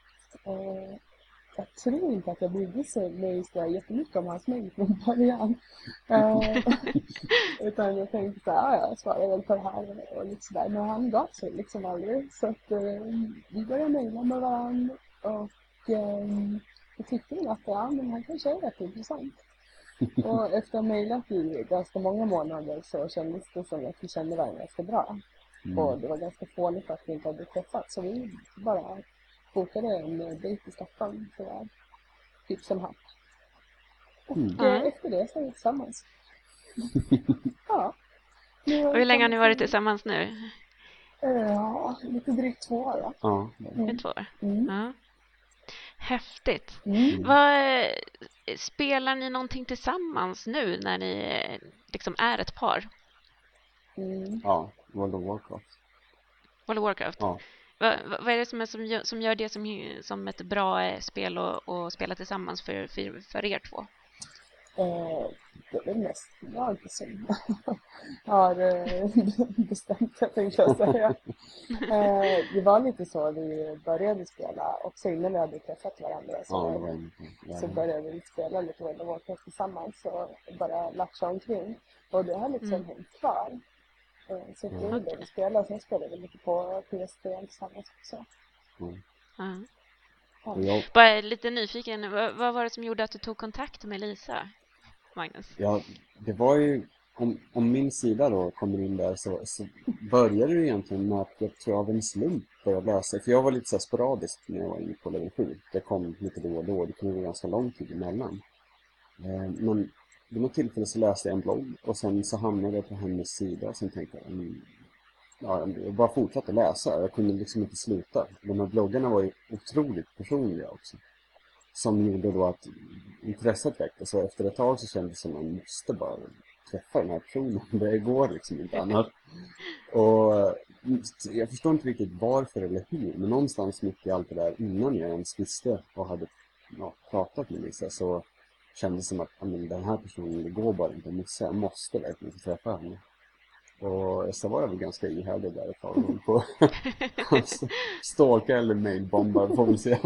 Jag tror inte att jag brydde mig så jättemycket om hans mejl från början. Utan jag tänkte så här, ah, ja, jag svarar väl på det här och lite sådär. Men han gav sig liksom aldrig. Så att eh, vi började mejla med varandra och eh, jag tyckte väl att ja, men han kanske är rätt intressant. Och efter att ha mejlat i ganska många månader så kändes det som att vi kände varandra ganska bra. Mm. Och det var ganska fånigt att vi inte hade träffats. Så vi bara bokade en dejt i Stockholm. Sådär. Typ som hatt. Och Mm. eh, efter det så är vi tillsammans. ja. Och hur länge har ni varit tillsammans nu? Eh, Ja, lite drygt två år va? Ja, I två år? Mm. Ja. Häftigt. Mm. Vad, eh, spelar ni någonting tillsammans nu när ni eh, liksom är ett par? Mm. ja, World of Warcraft. World of Warcraft? Ja. Vad, vad är det som, är som, gör, som gör det som, som ett bra eh, spel att att spela tillsammans för, för, för er två? Eh, det är väl mest jag som har eh, bestämt det tänkte jag säga. Eh, det var lite så vi började spela också innan vi hade träffat varandra. Så, Ja, det var en, så började vi spela lite World of Warcraft tillsammans och bara latcha omkring. Och det har liksom Mm. hängt kvar. Eh, så det vi spelar. Sen spelar vi lite på PS3 tillsammans också. Ja. Och jag, Bara lite nyfiken, vad, vad var det som gjorde att du tog kontakt med Lisa, Magnus? ja, det var ju, om, om min sida då kommer in där så, så började det egentligen med att jag tror av en slump började läsa. För jag var lite så här sporadisk när jag var inne på level 7. Det kom lite då och då, det kunde vara ganska lång tid emellan. Eh, men vid något tillfälle så läste jag en blogg och sen så hamnade jag på hennes sida och sen tänkte jag, mm, ja, jag bara fortsatte läsa. Jag kunde liksom inte sluta. De här bloggarna var ju otroligt personliga också. Som gjorde då att intresset väcktes och efter ett tag så kändes det som att man måste bara träffa den här personen. Det går liksom inte annars. Och mm, jag förstår inte riktigt varför eller hur, men någonstans mitt i allt det där innan jag ens visste och hade ja, pratat med Lisa så kändes det som att men den här personen, det går bara inte, att missa. jag måste verkligen få träffa henne. Och så var jag väl ganska ihärdig där ett tag. på Stalka eller mailbomba, får väl se.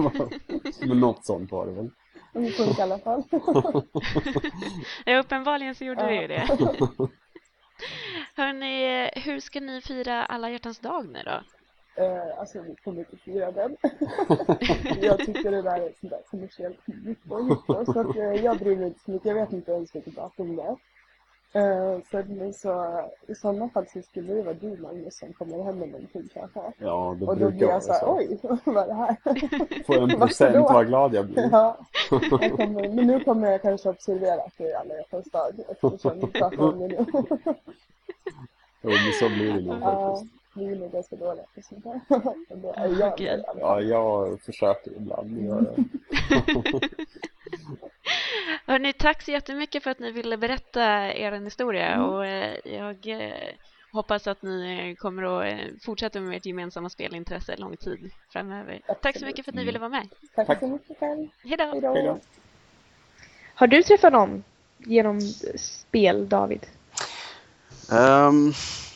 Men något sånt var det väl. Det funkar i alla fall. Ja, uppenbarligen så gjorde Ja. du ju det. Hörrni, hur ska ni fira alla hjärtans dag nu då? Eh, alltså vi kommer inte fira den. jag tycker det där är sånt där kommersiellt jippo så att, eh, jag bryr mig inte så mycket. Jag vet inte ens vilket datum det är. Eh, så, att- så i sådana fall så skulle det vara du Magnus som kommer hem med någonting kanske. Ja, det Och då blir jag så här, oj, vad är det här? Får en present, då? vad glad jag blir. Ja, jag kommer, men nu kommer jag kanske observera att det är alla hjärtans dag eftersom vi pratar om det nu. Jo, men så blir det nog Ja, faktiskt. vi är nog ganska dåliga på sånt där. Jag. Ja, jag försöker ibland göra det. Hörrni, tack så jättemycket för att ni ville berätta er historia Mm. och eh, jag eh, hoppas att ni eh, kommer att fortsätta med ert gemensamma spelintresse lång tid framöver. Tack så Absolut. mycket för att ni ville vara med. Tack, Tack. så mycket själv. Hej då! Hej då. Hej då. Har du träffat någon genom spel, David? Ehm,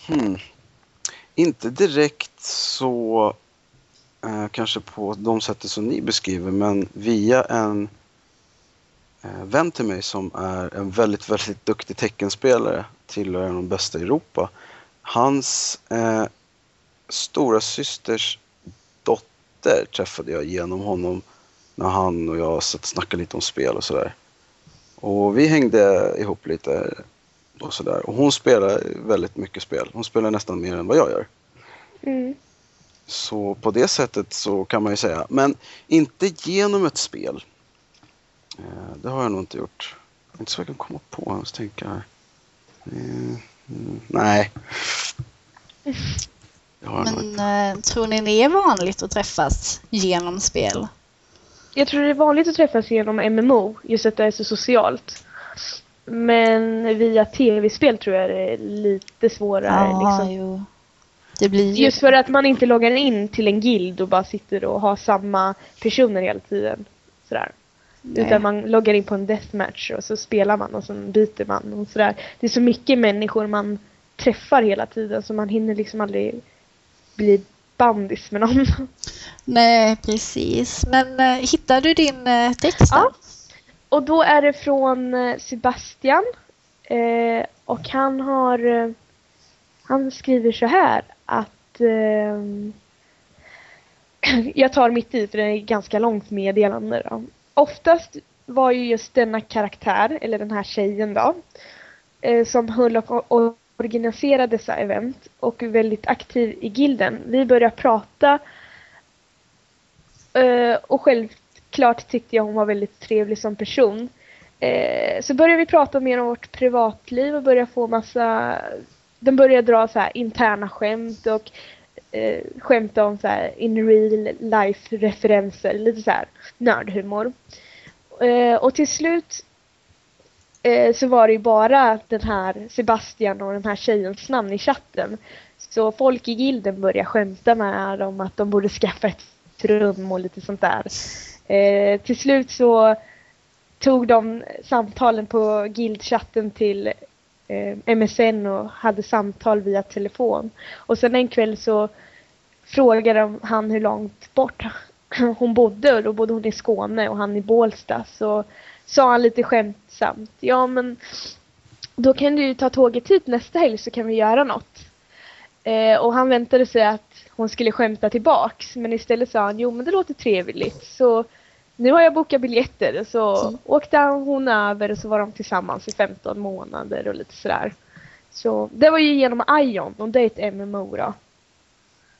hmm. Inte direkt så eh, kanske på de sättet som ni beskriver men via en vän till mig som är en väldigt, väldigt duktig teckenspelare, tillhör en av de bästa i Europa. Hans eh, stora systers dotter träffade jag genom honom när han och jag satt och snackade lite om spel och sådär. Och vi hängde ihop lite och sådär. Och hon spelar väldigt mycket spel. Hon spelar nästan mer än vad jag gör. Mm. Så på det sättet så kan man ju säga. Men inte genom ett spel. Eh, det har jag nog inte gjort. Inte så jag kan komma på. Jag måste tänka här. Nej. Men eh, tror ni det är vanligt att träffas genom spel? Jag tror det är vanligt att träffas genom MMO, just att det är så socialt. Men via tv-spel tror jag det är lite svårare. liksom. jo. Det blir ju... Just för att man inte loggar in till en guild och bara sitter och har samma personer hela tiden. Sådär. Nej. Utan man loggar in på en deathmatch och så spelar man och så byter man och sådär. Det är så mycket människor man träffar hela tiden så man hinner liksom aldrig bli bandis med någon. Nej, precis. Men eh, hittar du din eh, text? Ja. Och då är det från eh, Sebastian. Eh, och han har... Eh, han skriver så här att... Eh, jag tar mitt i för det är ganska långt meddelande. Då. Oftast var ju just denna karaktär, eller den här tjejen då, eh, som höll och organiserade dessa event och är väldigt aktiv i gilden. Vi började prata eh, och självklart tyckte jag hon var väldigt trevlig som person. Eh, så började vi prata mer om vårt privatliv och började få massa... De började dra så här interna skämt och eh, skämta om så här in real life referenser, lite så här nördhumor. Eh, och till slut eh, så var det ju bara den här Sebastian och den här tjejens namn i chatten. Så folk i gilden började skämta med dem att de borde skaffa ett rum och lite sånt där. Eh, till slut så tog de samtalen på guildchatten till eh, MSN och hade samtal via telefon. Och sen en kväll så frågade han hur långt bort hon bodde och då bodde hon i Skåne och han i Bålsta så sa han lite skämtsamt ja men då kan du ju ta tåget hit nästa helg så kan vi göra något. Eh, och han väntade sig att hon skulle skämta tillbaks men istället sa han jo men det låter trevligt så nu har jag bokat biljetter så mm. åkte hon över och så var de tillsammans i 15 månader och lite sådär. Så det var ju genom Ion och det är ett MMO då.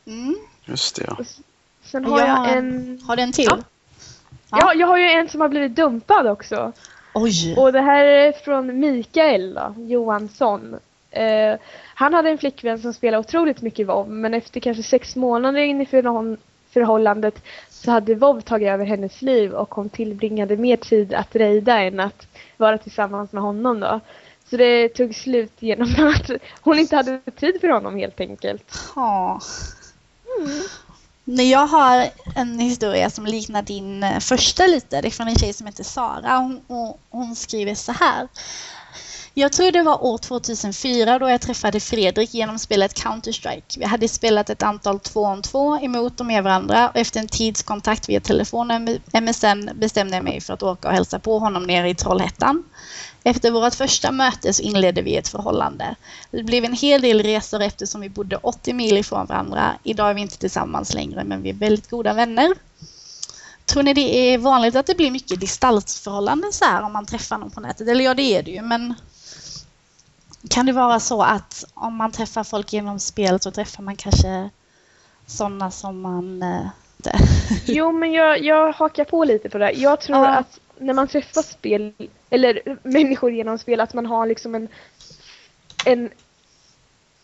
Mm. Just det ja. Sen har jag, jag en... Har du en till? Ja. ja. jag har ju en som har blivit dumpad också. Oj! Och det här är från Mikael då, Johansson. Uh, han hade en flickvän som spelade otroligt mycket WoW men efter kanske sex månader in i förhållandet så hade WoW tagit över hennes liv och hon tillbringade mer tid att rejda än att vara tillsammans med honom då. Så det tog slut genom att hon inte hade tid för honom helt enkelt. Ja. Mm. Jag har en historia som liknar din eh, första lite. Det är från en tjej som heter Sara. Hon, hon skriver så här. Jag tror det var år 2004 då jag träffade Fredrik genom spelet Counter-Strike. Vi hade spelat ett antal två om två emot och med varandra och efter en tids kontakt via telefon MSN bestämde jag mig för att åka och hälsa på honom nere i Trollhättan. Efter vårt första möte så inledde vi ett förhållande. Det blev en hel del resor eftersom vi bodde 80 mil ifrån varandra. Idag är vi inte tillsammans längre men vi är väldigt goda vänner. Tror ni det är vanligt att det blir mycket distansförhållanden så här om man träffar någon på nätet? Eller ja, det är det ju, men kan det vara så att om man träffar folk genom spel så träffar man kanske sådana som man inte... jo, men jag, jag hakar på lite på det. Jag tror ja. att när man träffar spel, eller människor genom spel, att man har liksom en, en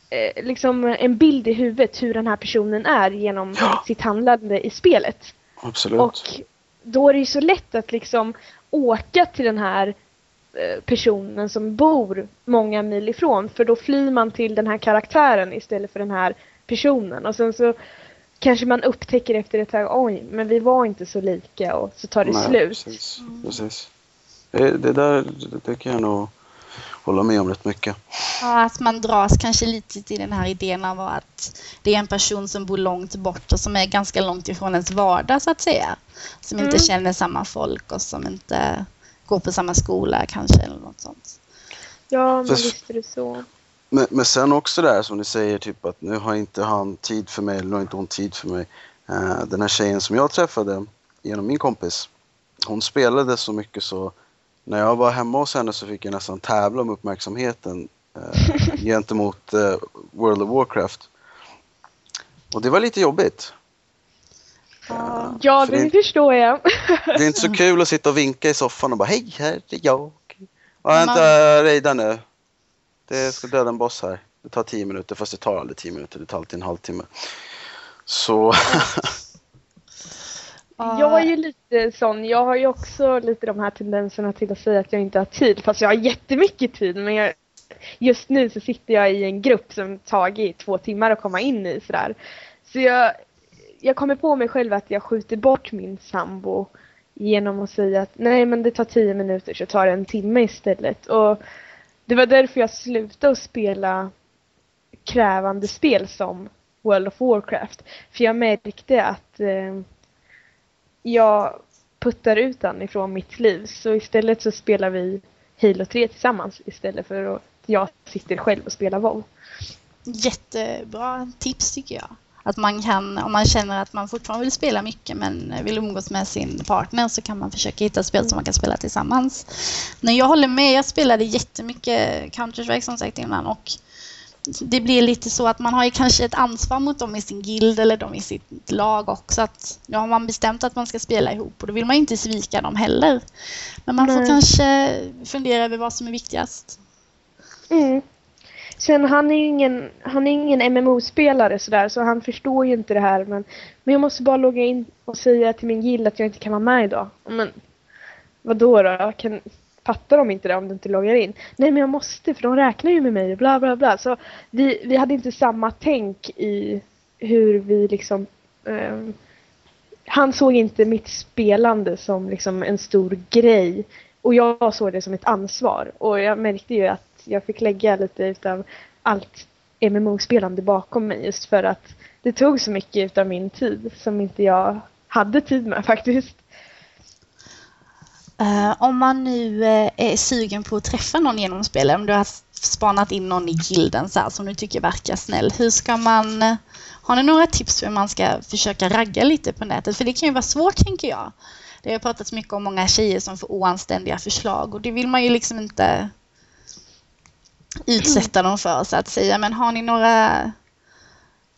eh, liksom en bild i huvudet hur den här personen är genom ja. sitt handlande i spelet. Absolut. Och då är det ju så lätt att liksom åka till den här Eh, personen som bor många mil ifrån för då flyr man till den här karaktären istället för den här personen och sen så kanske man upptäcker efter ett tag oj men vi var inte så lika och så tar det Nej, slut. Precis, precis. Det, det där det kan jag nog hålla med om rätt mycket. Ja, att man dras kanske lite till den här idén av att det är en person som bor långt bort och som är ganska långt ifrån ens vardag så att säga. Som mm. inte känner samma folk och som inte går på samma skola kanske eller något sånt. Ja, men Fast, visst är det så. Men, men sen också det här som ni säger, typ att nu har inte han tid för mig eller nu har inte hon tid för mig. Uh, den här tjejen som jag träffade genom min kompis, hon spelade så mycket så när jag var hemma hos henne så fick jag nästan tävla om uppmärksamheten uh, gentemot uh, World of Warcraft. Och det var lite jobbigt. Uh, ja, det, det förstår jag. det är inte så kul att sitta och vinka i soffan och bara hej, här är jag. Vänta, rejda nu. Det ska döda en boss här. Det tar tio minuter, fast det tar aldrig tio minuter. Det tar alltid en halvtimme. Så... jag är ju lite sån, jag har ju också lite de här tendenserna till att säga att jag inte har tid. Fast jag har jättemycket tid. Men jag, just nu så sitter jag i en grupp som tagit två timmar att komma in i sådär. Så jag, jag kommer på mig själv att jag skjuter bort min sambo genom att säga att nej men det tar tio minuter så tar det en timme istället. Och det var därför jag slutade att spela krävande spel som World of Warcraft. För jag märkte att eh, jag puttar ut den ifrån mitt liv. Så istället så spelar vi Halo 3 tillsammans istället för att jag sitter själv och spelar WoW. Jättebra tips tycker jag. Att man kan, om man känner att man fortfarande vill spela mycket men vill umgås med sin partner så kan man försöka hitta spel som man kan spela tillsammans. Men jag håller med, jag spelade jättemycket Counter-Strike som sagt innan och det blir lite så att man har ju kanske ett ansvar mot dem i sin guild eller dem i sitt lag också. Att nu har man bestämt att man ska spela ihop och då vill man inte svika dem heller. Men man får Nej. kanske fundera över vad som är viktigast. Mm. Sen han är ju ingen, han är ingen MMO-spelare sådär så han förstår ju inte det här men, men jag måste bara logga in och säga till min gill att jag inte kan vara med idag. Men vadå då? Kan, fattar de inte det om du inte loggar in? Nej men jag måste för de räknar ju med mig och bla bla bla. Så vi, vi hade inte samma tänk i hur vi liksom eh, han såg inte mitt spelande som liksom en stor grej och jag såg det som ett ansvar och jag märkte ju att jag fick lägga lite utav allt MMO-spelande bakom mig just för att det tog så mycket utav min tid som inte jag hade tid med faktiskt. Uh, om man nu uh, är sugen på att träffa någon genom spelet, om du har spanat in någon i gilden så här, som du tycker verkar snäll, hur ska man... Uh, har ni några tips för hur man ska försöka ragga lite på nätet? För det kan ju vara svårt, tänker jag. Det har pratats mycket om många tjejer som får oanständiga förslag och det vill man ju liksom inte utsätta dem för, så att säga. Men har ni några,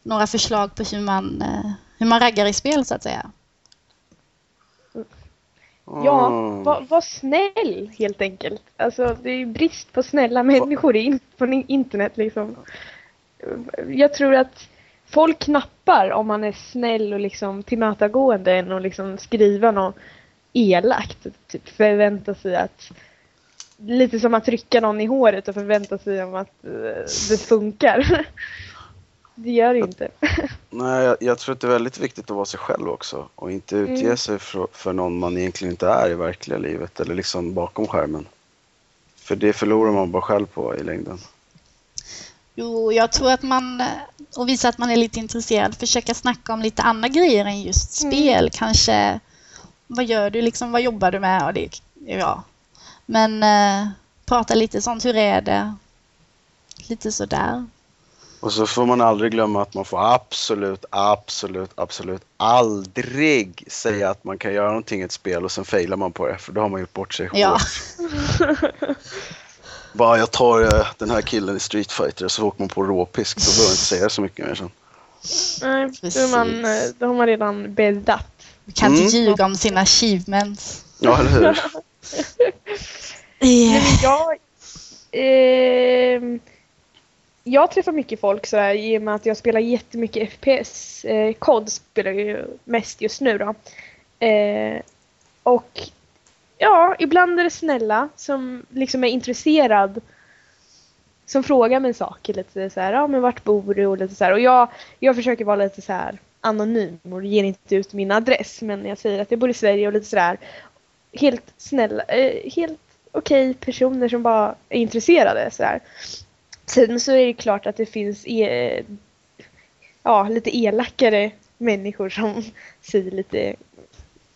några förslag på hur man, eh, hur man raggar i spel, så att säga? Ja, var, var snäll helt enkelt. Alltså det är ju brist på snälla människor in, på internet liksom. Jag tror att folk knappar om man är snäll och liksom tillmötagående än att liksom skriva något elakt. Typ förvänta sig att lite som att trycka någon i håret och förvänta sig om att eh, det funkar. det gör det inte. Nej, jag, jag tror att det är väldigt viktigt att vara sig själv också och inte utge Mm. sig för, för någon man egentligen inte är i verkliga livet eller liksom bakom skärmen. För det förlorar man bara själv på i längden. Jo, jag tror att man, eh, och visa att man är lite intresserad, försöka snacka om lite andra grejer än just Mm. spel. Kanske, vad gör du, liksom, vad jobbar du med? Och det, ja. Men eh, prata lite sånt, hur är det? Lite sådär. Och så får man aldrig glömma att man får absolut, absolut, absolut aldrig säga att man kan göra någonting i ett spel och sen failar man på det, för då har man gjort bort sig Ja. Bara jag tar eh, den här killen i Street Fighter och så åker man på råpisk, då behöver man inte säga så mycket mer sen. Nej, då, är man, eh, då har man redan bäddat. Vi kan inte Mm. ljuga om sina achievements. Ja, eller hur? Nej, jag, eh, jag träffar mycket folk sådär i och med att jag spelar jättemycket FPS. Eh, COD spelar jag ju mest just nu då. Eh, och ja, ibland är det snälla som liksom är intresserad som frågar mig saker lite så här, ja men vart bor du och lite så här. Och jag, jag försöker vara lite så här anonym och ger inte ut min adress men jag säger att jag bor i Sverige och lite sådär helt snälla, eh, helt okej personer som bara är intresserade så här. Sen så är det klart att det finns e ja, lite elakare människor som säger lite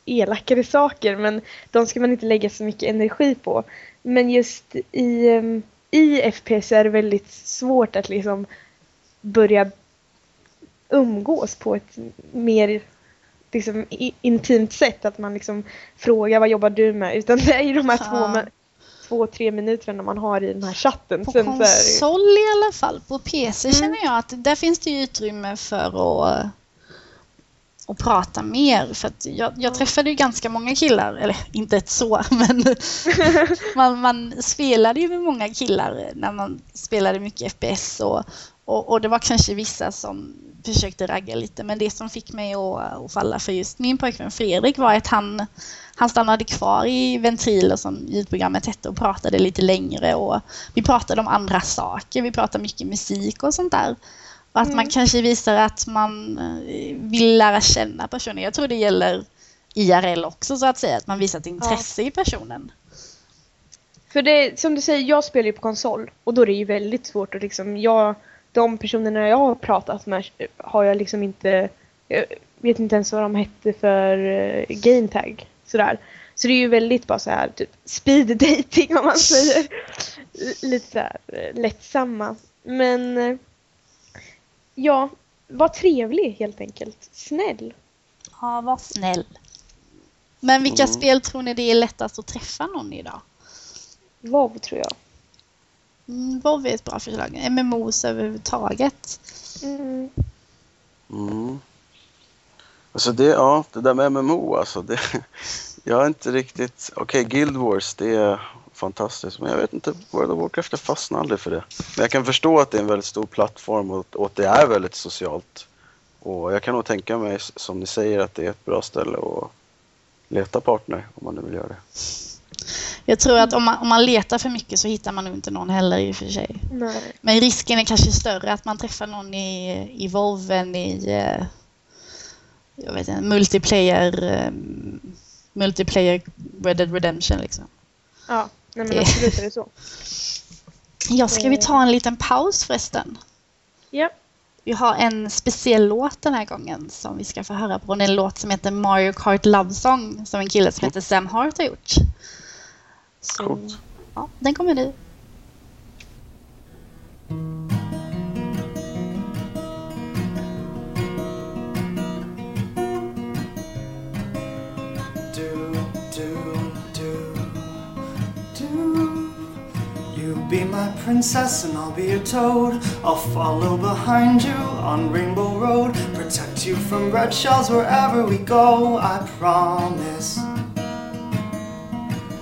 elakare saker men de ska man inte lägga så mycket energi på. Men just i, i FPS är det väldigt svårt att liksom börja umgås på ett mer liksom, intimt sätt. Att man liksom frågar vad jobbar du med? Utan det är ju de här två, Ja. med, två tre minuterna man har i den här chatten. På Sen det, ju- konsol i alla fall. På PC Mm. känner jag att där finns det ju utrymme för att, att prata mer. För jag, jag träffade ju ganska många killar, eller inte ett så, men man, man spelade ju med många killar när man spelade mycket FPS och, och, och det var kanske vissa som försökte ragga lite men det som fick mig att, att falla för just min pojkvän Fredrik var att han, han stannade kvar i ventiler som ljudprogrammet hette och pratade lite längre och vi pratade om andra saker, vi pratade mycket musik och sånt där. Och att man Mm. kanske visar att man eh, vill lära känna personen. Jag tror det gäller IRL också så att säga, att man visar ett intresse i personen. För det, som du säger, jag spelar ju på konsol och då är det ju väldigt svårt att liksom, jag de personerna jag har pratat med har jag liksom inte, jag vet inte ens vad de hette för uh, game tag. Sådär. Så det är ju väldigt bara så här typ speed dating om man säger. Lite så här eh, lättsamma. Men eh, ja, var trevlig helt enkelt. Snäll. Ja, var snäll. Men vilka Mm. spel tror ni det är lättast att träffa någon idag? WoW tror jag. Mm, WoW är ett bra förslag. MMOs överhuvudtaget. Mm. Mm. Alltså det, ja, det där med MMO alltså. Det, jag är inte riktigt... Okej, Guild Wars, det är fantastiskt. Men jag vet inte, World of Warcraft, jag fastnar aldrig för det. Men jag kan förstå att det är en väldigt stor plattform och, och att det är väldigt socialt. Och jag kan nog tänka mig, som ni säger, att det är ett bra ställe att leta partner om man nu vill göra det. Jag tror att om man, om man letar för mycket så hittar man nog inte någon heller i och för sig. Nej. Men risken är kanske större att man träffar någon i, i WoW än i eh, jag vet inte, multiplayer eh, multiplayer Red Dead Redemption liksom. Ja, nej men Det- absolut är det så. Ja, ska vi ta en liten paus förresten? Ja. Vi har en speciell låt den här gången som vi ska få höra på. Det är en låt som heter Mario Kart Love Song som en kille som heter Sam Hart har gjort. Så, Coolt. ja, den kommer nu. do, do, do, do. You be my princess and I'll be your toad. I'll follow behind you on Rainbow Road. Protect you from red shells wherever we go, I promise.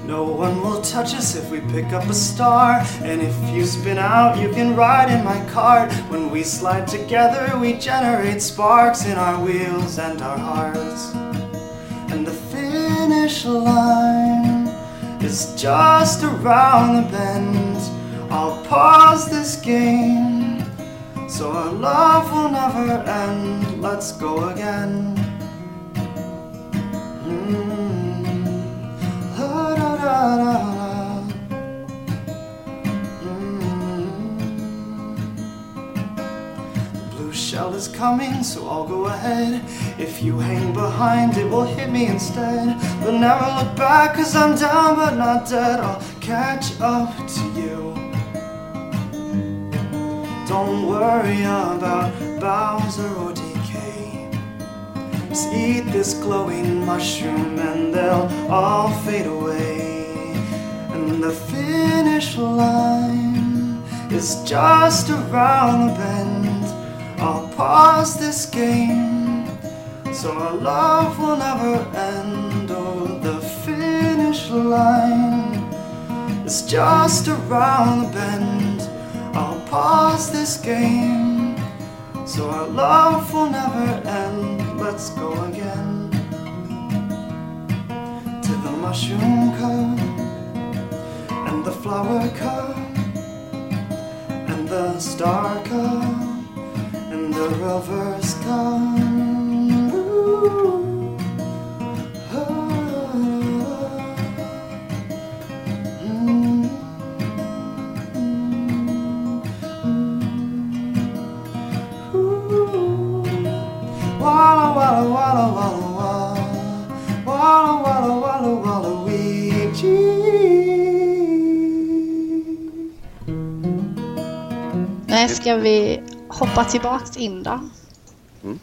No one will touch us if we pick up a star. And if you spin out, you can ride in my cart. When we slide together, we generate sparks in our wheels and our hearts. And the finish line is just around the bend. I'll pause this game so our love will never end. Let's go again. Mm. shell is coming, so I'll go ahead. If you hang behind, it will hit me instead. But never look back, cause I'm down but not dead. I'll catch up to you. Don't worry about Bowser or DK. Just eat this glowing mushroom and they'll all fade away. The finish line is just around the bend. I'll pause this game so our love will never end. Oh, the finish line is just around the bend. I'll pause this game so our love will never end. Let's go again to the mushroom cup flower cup and the star cup and the reverse come. Ooh. Ska vi hoppa tillbaks in då. Mm.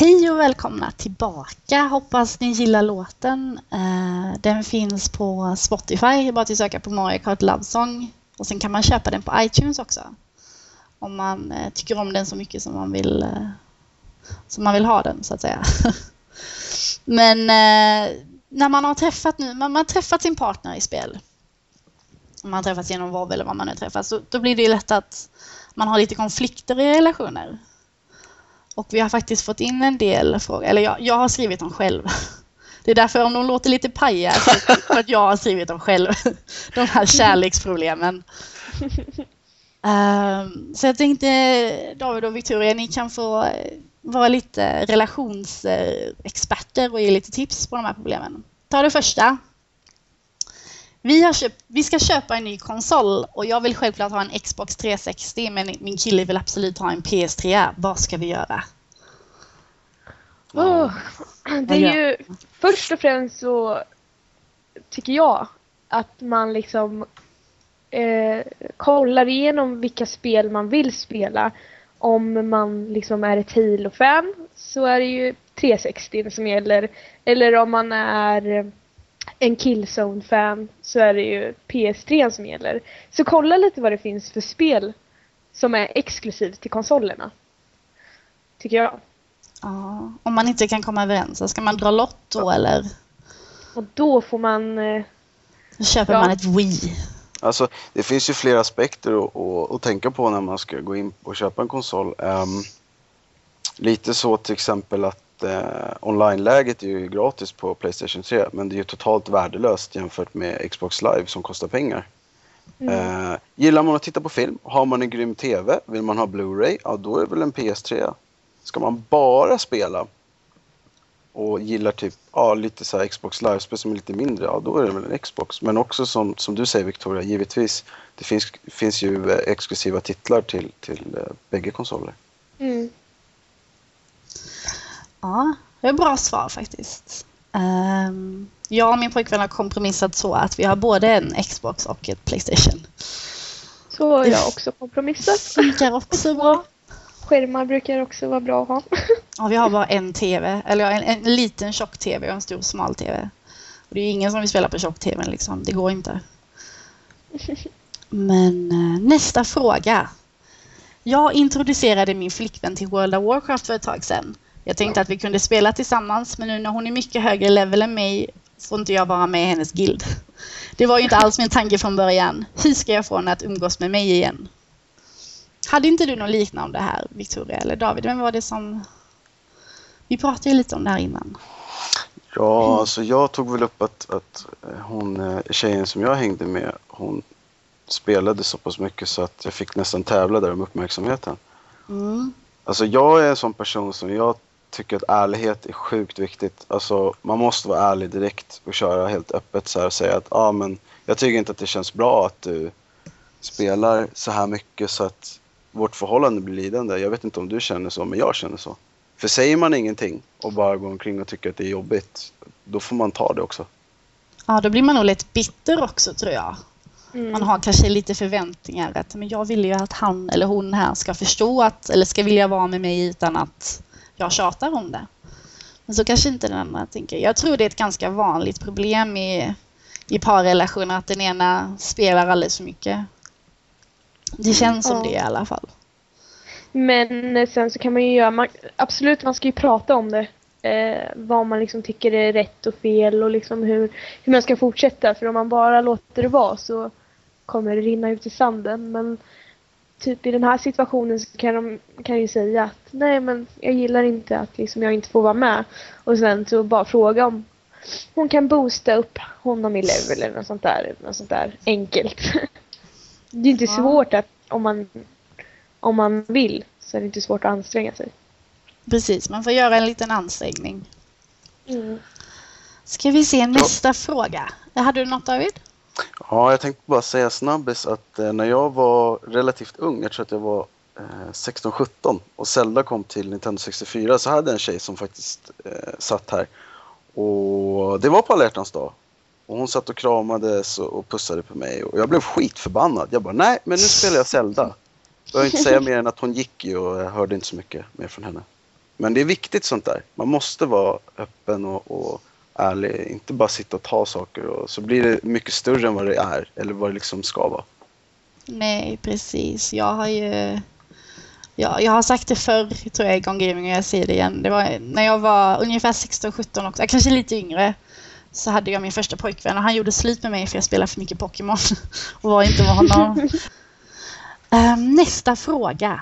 Hej och välkomna tillbaka. Hoppas ni gillar låten. Eh, Den finns på Spotify. Det är bara att söka på Mario Kart Love Song. Och sen kan man köpa den på iTunes också. Om man eh, tycker om den så mycket som man vill, eh, som man vill ha den så att säga. Men när man har träffat nu, man man har träffat sin partner i spel om man träffas genom WoW eller vad man nu träffas, så, då blir det ju lätt att man har lite konflikter i relationer. Och vi har faktiskt fått in en del frågor, eller jag, jag har skrivit dem själv. Det är därför om de låter lite pajiga, så för att jag har skrivit dem själv. De här kärleksproblemen. Ehm, så jag tänkte, David och Victoria, ni kan få eh, vara lite relationsexperter och ge lite tips på de här problemen. Ta det första. Vi, har köpt, vi ska köpa en ny konsol och jag vill självklart ha en Xbox 360 men min kille vill absolut ha en PS3. Vad ska vi göra? Åh, det är ju först och främst så tycker jag att man liksom eh, kollar igenom vilka spel man vill spela. Om man liksom är ett Halo-fan så är det ju 360 som gäller. Eller om man är en Killzone-fan så är det ju PS3 som gäller. Så kolla lite vad det finns för spel som är exklusivt till konsolerna. Tycker jag. Ja, om man inte kan komma överens, så ska man dra lott då eller Och då får man eh, köper Ja. man ett Wii? Alltså, det finns ju flera aspekter att, att, att tänka på när man ska gå in och köpa en konsol. Ehm, lite så till exempel att eh, online-läget är ju gratis på Playstation 3 men det är ju totalt värdelöst jämfört med Xbox Live som kostar pengar. mm. Eh, gillar man att titta på film, har man en grym TV, vill man ha Blu-ray, ja då är väl en PS3. Ska man bara spela och gillar typ ja, lite så här Xbox Live-spel som är lite mindre, ja då är det väl en Xbox. Men också som, som du säger Victoria, givetvis, det finns, finns ju eh, exklusiva titlar till, till eh, bägge konsoler. Mm. Ja, det är ett bra svar faktiskt. Um, jag och min pojkvän har kompromissat så att vi har både en Xbox och ett Playstation. Så har jag också kompromissat. Funkar också bra. Skärmar brukar också vara bra att ha. Och vi har bara en TV, eller ja, en, en liten tjock-TV och en stor smal-TV. Och det är ingen som vill spela på tjock-TVn liksom, det går inte. Men eh, nästa fråga. Jag introducerade min flickvän till World of Warcraft för ett tag sedan. Jag tänkte att vi kunde spela tillsammans men nu när hon är mycket högre level än mig får inte jag vara med i hennes guild. Det var ju inte alls min tanke från början. Hur ska jag få henne att umgås med mig igen? Hade inte du något liknande här, Victoria eller David? Vem var det som... Vi pratade ju lite om det här innan. Ja, alltså jag tog väl upp att, att eh, hon, eh, tjejen som jag hängde med, hon spelade så pass mycket så att jag fick nästan tävla där om uppmärksamheten. Mm. Alltså jag är en sån person som jag tycker att ärlighet är sjukt viktigt. Alltså man måste vara ärlig direkt och köra helt öppet så här och säga att ah, men jag tycker inte att det känns bra att du spelar så här mycket så att vårt förhållande blir lidande. Jag vet inte om du känner så, men jag känner så. För säger man ingenting och bara går omkring och tycker att det är jobbigt, då får man ta det också. Ja, då blir man nog lite bitter också tror jag. Mm. Man har kanske lite förväntningar att men jag vill ju att han eller hon här ska förstå att, eller ska vilja vara med mig utan att jag tjatar om det. Men så kanske inte den andra tänker. Jag tror det är ett ganska vanligt problem i, i parrelationer att den ena spelar alldeles för mycket. Det känns som Ja. det i alla fall. Men sen så kan man ju göra, man, absolut man ska ju prata om det. Eh, vad man liksom tycker är rätt och fel och liksom hur, hur man ska fortsätta. För om man bara låter det vara så kommer det rinna ut i sanden. Men typ i den här situationen så kan de kan ju säga att nej men jag gillar inte att liksom jag inte får vara med. Och sen så bara fråga om hon kan boosta upp honom i level eller något sånt där. Något sånt där enkelt. Det är inte Ja. svårt att om man om man vill så är det inte svårt att anstränga sig. Precis, man får göra en liten ansträngning. Mm. Ska vi se nästa fråga. Hade du något David? Ja, jag tänkte bara säga snabbis att eh, när jag var relativt ung, jag tror att jag var eh, 16-17 och Zelda kom till Nintendo 64 så hade jag en tjej som faktiskt eh, satt här. Och det var på alla hjärtans dag. Och hon satt och kramades och, och pussade på mig och jag blev skitförbannad. Jag bara, nej men nu spelar jag Zelda. Jag behöver inte säga mer än att hon gick ju och jag hörde inte så mycket mer från henne. Men det är viktigt sånt där. Man måste vara öppen och, och ärlig. Inte bara sitta och ta saker och så blir det mycket större än vad det är. Eller vad det liksom ska vara. Nej, precis. Jag har ju... Ja, jag har sagt det förr, tror jag, i Gone Gaming och jag säger det igen. Det var när jag var ungefär 16-17 också, kanske lite yngre, så hade jag min första pojkvän och han gjorde slut med mig för jag spelade för mycket Pokémon och var inte med honom. Ehm, nästa fråga.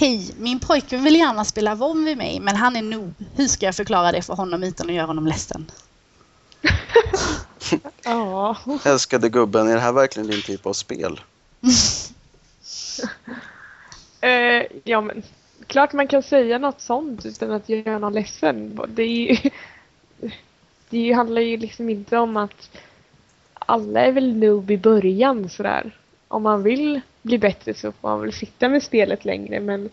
Hej, min pojkvän vill gärna spela WoW med mig, men han är noob. Hur ska jag förklara det för honom utan att göra honom ledsen? Ja. Älskade gubben, är det här verkligen din typ av spel? Eh, ja men klart man kan säga något sånt utan att göra någon ledsen. Det, är ju, det handlar ju liksom inte om att alla är väl noob i början sådär. Om man vill bli bättre så får man väl sitta med spelet längre men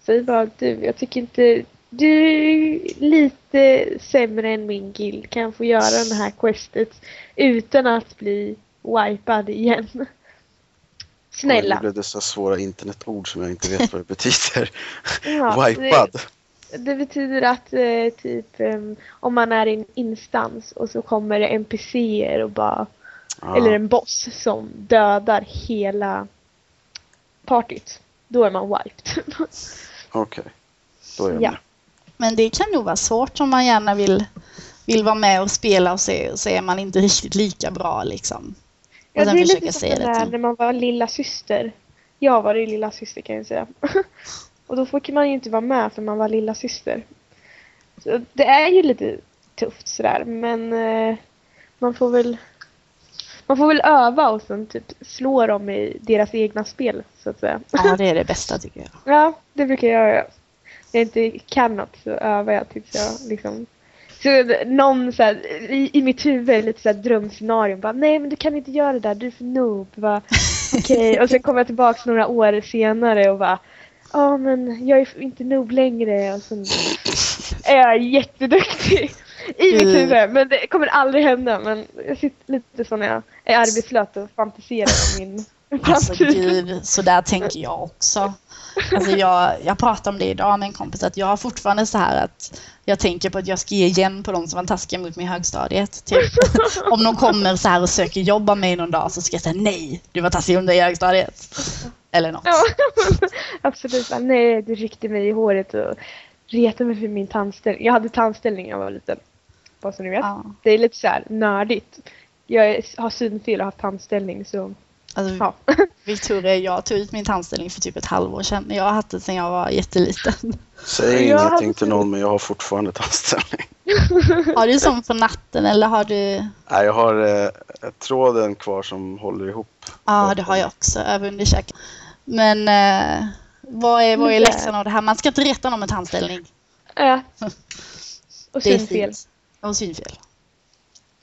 säg bara du, jag tycker inte du är lite sämre än min guild. Kan få göra det här questet utan att bli wipad igen? Oj, Snälla. Blev det så svåra internetord som jag inte vet vad det betyder. Ja, Wipad. Det, det betyder att eh, typ em, om man är i en instans och så kommer det NPCer och bara Eller en boss som dödar hela partyt. Då är man wiped. Okej, då är jag Ja. med. Men det kan nog vara svårt om man gärna vill, vill vara med och spela och se, så är man inte riktigt lika bra liksom. Ja, det är lite se som det där när man var lilla syster. Jag var ju lilla syster kan jag säga. och då fick man ju inte vara med för man var lilla syster. Så det är ju lite tufft sådär men eh, man får väl man får väl öva och sen typ slå dem i deras egna spel så att säga. Ja, det är det bästa tycker jag. Ja, det brukar jag göra. När jag inte kan något så övar jag tills jag liksom... Så någon så här, i, i mitt huvud lite så här drömscenario. Bara, Nej men du kan inte göra det där, du är för noob. Okej, och sen kommer jag tillbaka några år senare och bara Ja men jag är inte noob längre. Och sen är jag jätteduktig. I mitt huvud, men det kommer aldrig hända. Men jag sitter lite så när jag är arbetslös och fantiserar om min Alltså gud, så där tänker jag också. Alltså jag, jag pratade om det idag med en kompis att jag har fortfarande så här att jag tänker på att jag ska ge igen på de som var taskiga mot mig i högstadiet. Typ. Om de kommer så här och söker jobb av mig någon dag så ska jag säga nej, du var taskig mot mig i högstadiet. Eller något. Ja, absolut. Nej, du ryckte mig i håret och retade mig för min tandställning. Jag hade tandställning när jag var liten. Bara så ni vet. Ja. Det är lite så här nördigt. Jag har synfel och haft tandställning så Alltså, ja. Victoria, jag tog ut min tandställning för typ ett halvår sedan. Jag har haft det sedan jag var jätteliten. Säg Jag ingenting till någon men jag har fortfarande ett anställning. Har du sån på natten eller har du? Nej, jag har eh, tråden kvar som håller ihop. Ja, det har jag också över underkäken. Men eh, vad är, vad är läxan av det här? Man ska inte reta någon med tandställning. Ja. Och synfel. Och synfel.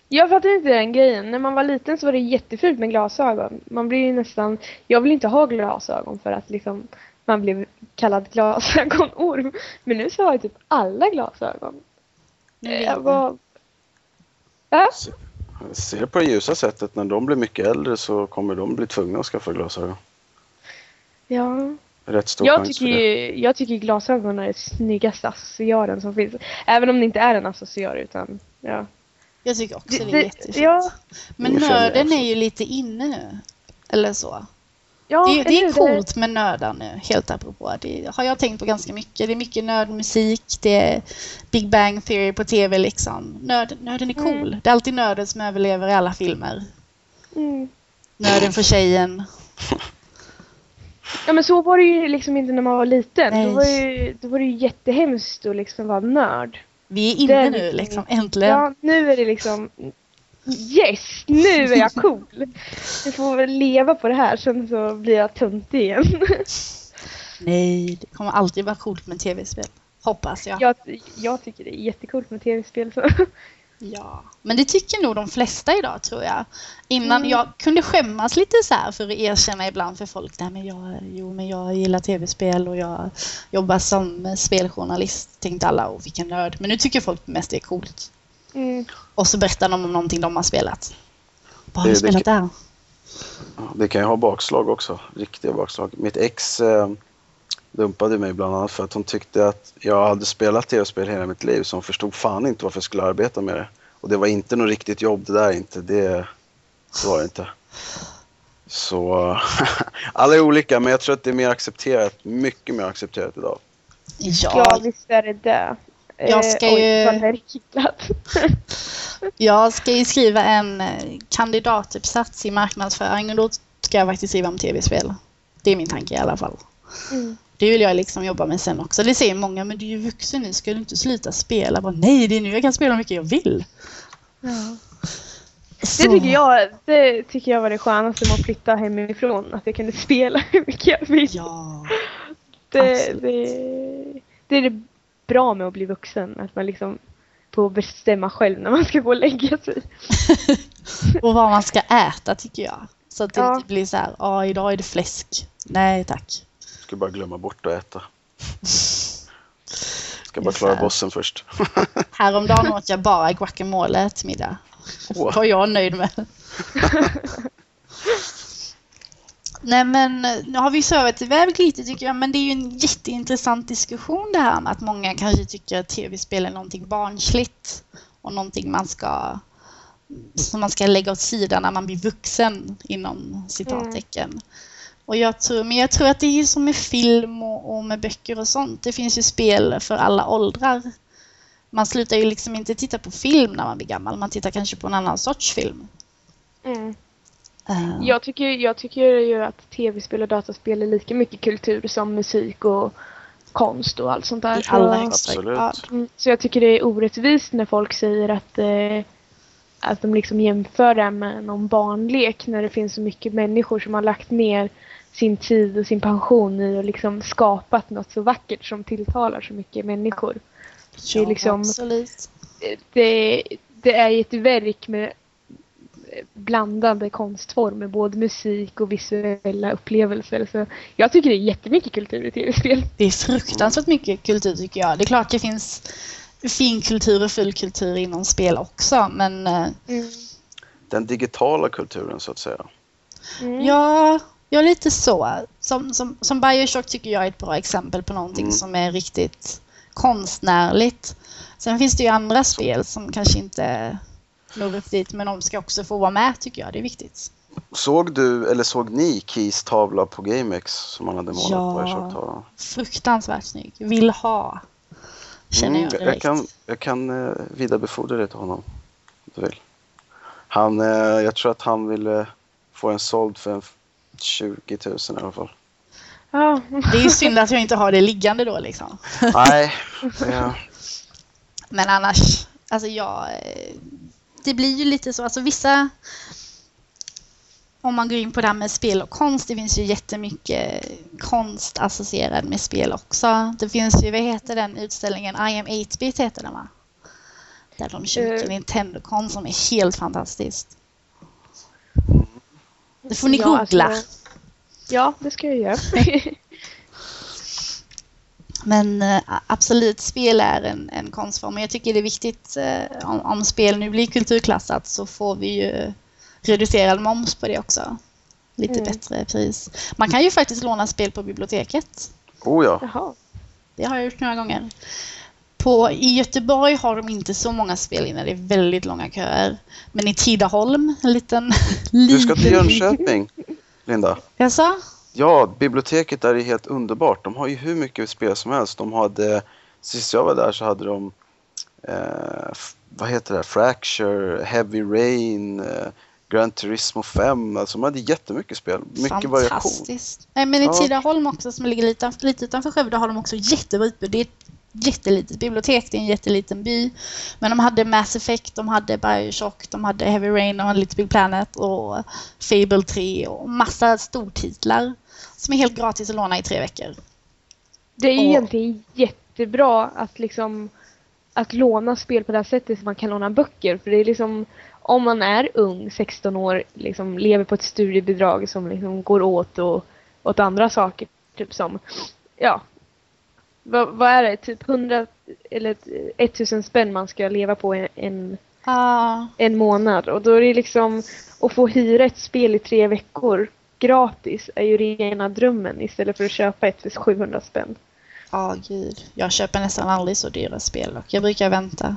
Jag fattar inte den grejen. När man var liten så var det jättefult med glasögon. Man blir ju nästan... Jag vill inte ha glasögon för att liksom man blev kallad glasögonorm. Men nu så har ju typ alla glasögon. Vet Jag jag. var... Ja? Se det på det ljusa sättet, när de blir mycket äldre så kommer de bli tvungna att skaffa glasögon. Ja. Rätt stor Jag chans tycker, för det. ju, jag tycker glasögon är snyggaste accessoaren som finns. Även om det inte är en accessoar utan ja. Jag tycker också det, Det- är jättefint. ja. Men nörden är ju lite inne nu. Eller så. ja det, är- det är coolt med nördar nu, helt apropå. Det har jag tänkt på ganska mycket. Det är mycket nördmusik, det är Big Bang Theory på tv liksom. Nörd, nörden är cool. Mm. Det är alltid nörden som överlever i alla filmer. Mm. Nörden för tjejen. Ja men så var det ju liksom inte när man var liten. Nej. Då var, det ju, då var det ju jättehemskt att liksom vara nörd. Vi är inne Den- nu liksom, äntligen. Ja, nu är det liksom Yes! Nu är jag cool! Jag får väl leva på det här sen så blir jag töntig igen. Nej, det kommer alltid vara coolt med tv-spel. Hoppas jag. Jag, jag tycker det är jättekult med tv-spel. Så. Ja, men det tycker nog de flesta idag tror jag. Innan Mm. jag kunde skämmas lite så här för att erkänna ibland för folk, nej men jag, jo men jag gillar tv-spel och jag jobbar som speljournalist, tänkte alla, och vilken nörd. Men nu tycker folk mest det är coolt. Mm. Och så berättar de om någonting de har spelat. Vad har du det spelat där? Det kan ju ha bakslag också, riktiga bakslag. Mitt ex eh, dumpade mig bland annat för att hon tyckte att jag hade spelat tv-spel hela mitt liv så hon förstod fan inte varför jag skulle arbeta med det. Och det var inte något riktigt jobb det där inte, det, det var det inte. Så alla är olika men jag tror att det är mer accepterat, mycket mer accepterat idag. Ja, Ja, visst är det det. Jag ska Eh, oj, ju- jag ska ju skriva en eh, kandidatuppsats i marknadsföring och då ska jag faktiskt skriva om tv-spel. Det är min tanke i alla fall. Mm. Det vill jag liksom jobba med sen också. Det säger många, men du är ju vuxen nu, ska du inte sluta spela? Bara, Nej, det är nu jag kan spela hur mycket jag vill. Ja. Det tycker, jag, det tycker jag var det skönaste med att flytta hemifrån. Att jag kunde spela hur mycket jag vill. Ja, det, det, det är det bra med att bli vuxen. Att man liksom att bestämma själv när man ska gå och lägga sig. Och vad man ska äta tycker jag. Så att det Ja. inte blir så här, ja idag är det fläsk. Nej tack. Ska bara glömma bort att äta. Ska bara klara bossen först. Häromdagen åt jag bara guacamole till middag. Åh. var jag nöjd med. Nej men nu har vi svävat iväg lite tycker jag men det är ju en jätteintressant diskussion det här med att många kanske tycker att tv-spel är någonting barnsligt och någonting man ska som man ska lägga åt sidan när man blir vuxen inom citattecken. Och jag tror, men jag tror att det är som med film och, och med böcker och sånt. Det finns ju spel för alla åldrar. Man slutar ju liksom inte titta på film när man blir gammal. Man tittar kanske på en annan sorts film. Mm. Eh, Jag tycker, jag tycker ju att tv-spel och dataspel är lika mycket kultur som musik och konst och allt sånt där. I högsta Absolut. Mm, Så jag tycker det är orättvist när folk säger att, eh, att de liksom jämför det med någon barnlek när det finns så mycket människor som har lagt ner sin tid och sin pension i och liksom skapat något så vackert som tilltalar så mycket människor. Det är liksom- Absolut. Det, det är ett verk med blandade konstformer, både musik och visuella upplevelser. Så jag tycker det är jättemycket kultur i tv-spel. Det är fruktansvärt mycket kultur tycker jag. Det är klart det finns fin kultur och full kultur inom spel också. Men eh, Den digitala kulturen så att säga. Mm. ja, ja, lite så. Som, som, som Bioshock tycker jag är ett bra exempel på någonting Mm. som är riktigt konstnärligt. Sen finns det ju andra spel som kanske inte når upp dit, men de ska också få vara med tycker jag. Det är viktigt. Såg du, eller såg ni Keys tavla på GameX som han hade målat Ja. på Bioshock-tavlan? Fruktansvärt snygg. Vill ha. Känner jag Mm, jag direkt. kan, jag kan eh, vidarebefordra det till honom. Om du vill. Han, eh, jag tror att han ville få en såld för en 20 000 i alla fall. Ja, Det är ju synd att jag inte har det liggande då liksom. Nej, det, Men annars, alltså jag... eh, Det blir ju lite så, alltså vissa... Om man går in på det här med spel och konst, det finns ju jättemycket konst associerad med spel också. Det finns ju, vad heter den utställningen? I am 8-bit heter den va? Där de kör mycket Eh. Nintendo-konst som är helt fantastiskt. Det får ni Ja, googla. alltså- ja, det ska jag göra. Men eh, absolut, spel är en, en konstform. Jag tycker det är viktigt eh, om, om spel nu blir kulturklassat så får vi ju reducerad moms på det också. Lite Mm. bättre pris. Man kan ju faktiskt låna spel på biblioteket. oh ja. Jaha. Det har jag gjort några gånger. På, I Göteborg har de inte så många spel innan det är väldigt långa köer. Men i Tidaholm, en liten... Du ska till Jönköping, Linda. Jag sa? Ja, biblioteket där är helt underbart. De har ju hur mycket spel som helst. De hade, sist jag var där så hade de, eh, vad heter det, Fracture, Heavy Rain, eh, Gran Turismo 5. Alltså de hade jättemycket spel. Mycket variation. Fantastiskt. Nej, men i. Tidaholm också som ligger lite, lite utanför Skövde har de också jättebra utbud. Det är ett jättelitet bibliotek, det är en jätteliten by. Men de hade Mass Effect, de hade Bioshock, de hade Heavy Rain, de hade Little Big Planet och Fable 3 och massa stortitlar som är helt gratis att låna i tre veckor. Det är Och- egentligen jättebra att liksom att låna spel på det här sättet så man kan låna böcker. För det är liksom om man är ung, 16 år, liksom lever på ett studiebidrag som liksom går åt och åt andra saker. Typ som, ja. Vad, vad är det? Typ 100 eller 1000 spänn man ska leva på en, en, Ja, en månad. Och då är det liksom att få hyra ett spel i tre veckor gratis är ju rena drömmen istället för att köpa ett för 700 spänn. ja gud. Jag köper nästan aldrig så dyra spel och jag brukar vänta.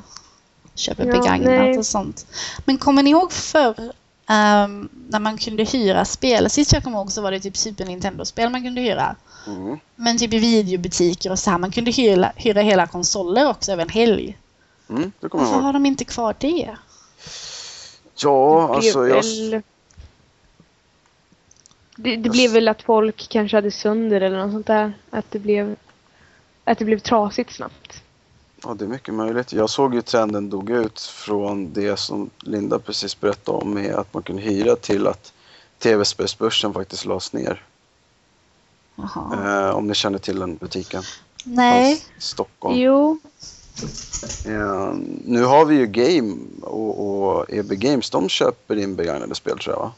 Köper Ja, begagnat nej. och sånt. Men kommer ni ihåg förr ehm, när man kunde hyra spel? Sist jag kommer ihåg så var det typ Super Nintendo-spel man kunde hyra. Mm. Men typ i videobutiker och så här. Man kunde hyra, hyra hela konsoler också över en helg. Mm, det kommer jag Varför har de inte kvar det? Ja, Det alltså blev jag... väl- Det, det blev väl att folk kanske hade sönder eller något sånt där. Att det blev, att det blev trasigt snabbt. Ja, det är mycket möjligt. Jag såg ju trenden dog ut från det som Linda precis berättade om med att man kunde hyra till att tv-spelsbörsen faktiskt lades ner. Eh, om ni känner till den butiken. Nej. I Stockholm. Jo, Eh, nu har vi ju Game och, och EB Games, de köper in begagnade spel tror jag va?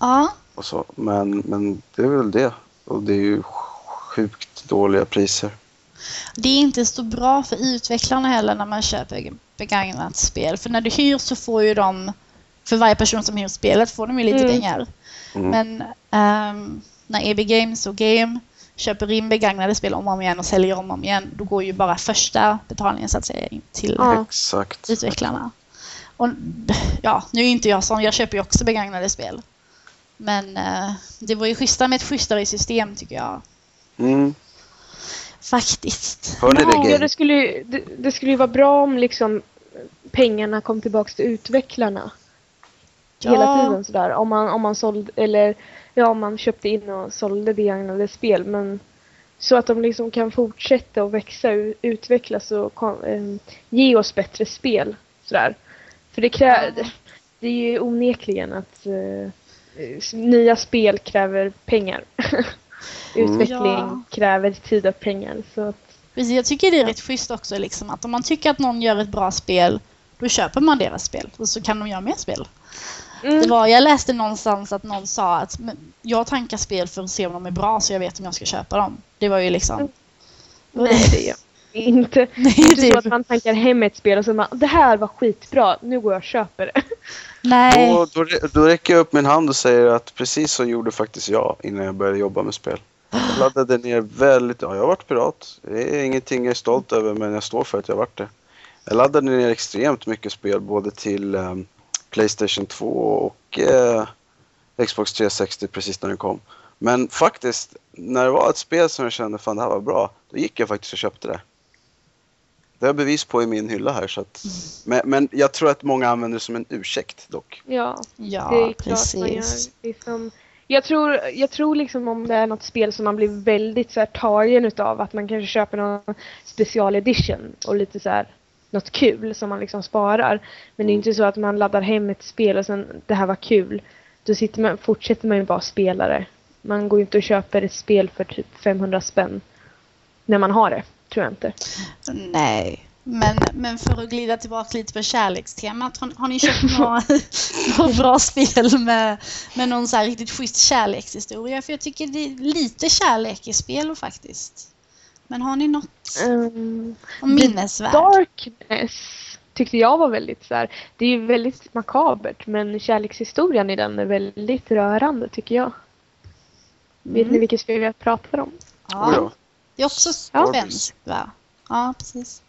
Ja, Och så. Men, men det är väl det. Och det är ju sjukt dåliga priser. Det är inte så bra för utvecklarna heller när man köper begagnat spel. För när du hyr så får ju de, för varje person som hyr spelet får de ju lite Mm. pengar. Mm. Men ehm, när EB Games och Game köper in begagnade spel om och om igen och säljer om och om igen, då går ju bara första betalningen så att säga in till Ja. Utvecklarna. Och ja, nu är ju inte jag sån, jag köper ju också begagnade spel. Men eh, det var ju schyssta med ett schysstare system tycker jag. Mm. Faktiskt. Hör ni det Ja, det, skulle, ju- det, det skulle ju vara bra om liksom pengarna kom tillbaks till utvecklarna. Hela tiden sådär. Om man, om man sålde, eller ja, om man köpte in och sålde begagnade spel. Men så att de liksom kan fortsätta och växa och utvecklas och kom, eh, ge oss bättre spel. Sådär. För det krä, Ja. det är ju onekligen att eh, nya spel kräver pengar. Mm. Utveckling Ja. kräver tid och pengar. Så att, Precis, jag tycker det är rätt schysst också liksom, att om man tycker att någon gör ett bra spel, då köper man deras spel och så kan de göra mer spel. mm. Det var, jag läste någonstans att någon sa att "Men jag tankar spel för att se om de är bra så jag vet om jag ska köpa dem. Det var ju liksom... Nej, det gör inte. Nej, Det är inte det- så att man tankar hem ett spel och så man, det här var skitbra, nu går jag och köper det. Nej. Då, då, då räcker jag upp min hand och säger att precis så gjorde faktiskt jag innan jag började jobba med spel. Jag laddade ner väldigt, ja jag har varit pirat. Det är ingenting jag är stolt över men jag står för att jag har varit det. Jag laddade ner extremt mycket spel både till ehm, Playstation 2 och eh, Xbox 360 precis när den kom. Men faktiskt, när det var ett spel som jag kände fan det här var bra, då gick jag faktiskt och köpte det. Det har jag bevis på i min hylla här. Så att, men, men jag tror att många använder det som en ursäkt dock. Ja, det Ja, är klart man gör. precis. Liksom, jag, tror, jag tror liksom om det är något spel som man blir väldigt så här, tagen utav att man kanske köper någon special edition och lite så här något kul som man liksom sparar. Men det är inte så att man laddar hem ett spel och sen det här var kul. Då sitter man, fortsätter man ju bara spela det. Man går ju inte och köper ett spel för typ 500 spänn när man har det, tror jag inte. Nej. Men, men för att glida tillbaka lite på kärlekstemat, har, har ni köpt några, några bra spel med, med någon så här riktigt schysst kärlekshistoria? För jag tycker det är lite kärlek i spel faktiskt. Men har ni något Um, minnesvärt? Darkness tyckte jag var väldigt så här. Det är ju väldigt makabert men kärlekshistorien i den är väldigt rörande tycker jag. Vet ni Mm. vilket spel jag pratar om? Oh, ja. Det är också Ja. svenskt va? Ja, precis.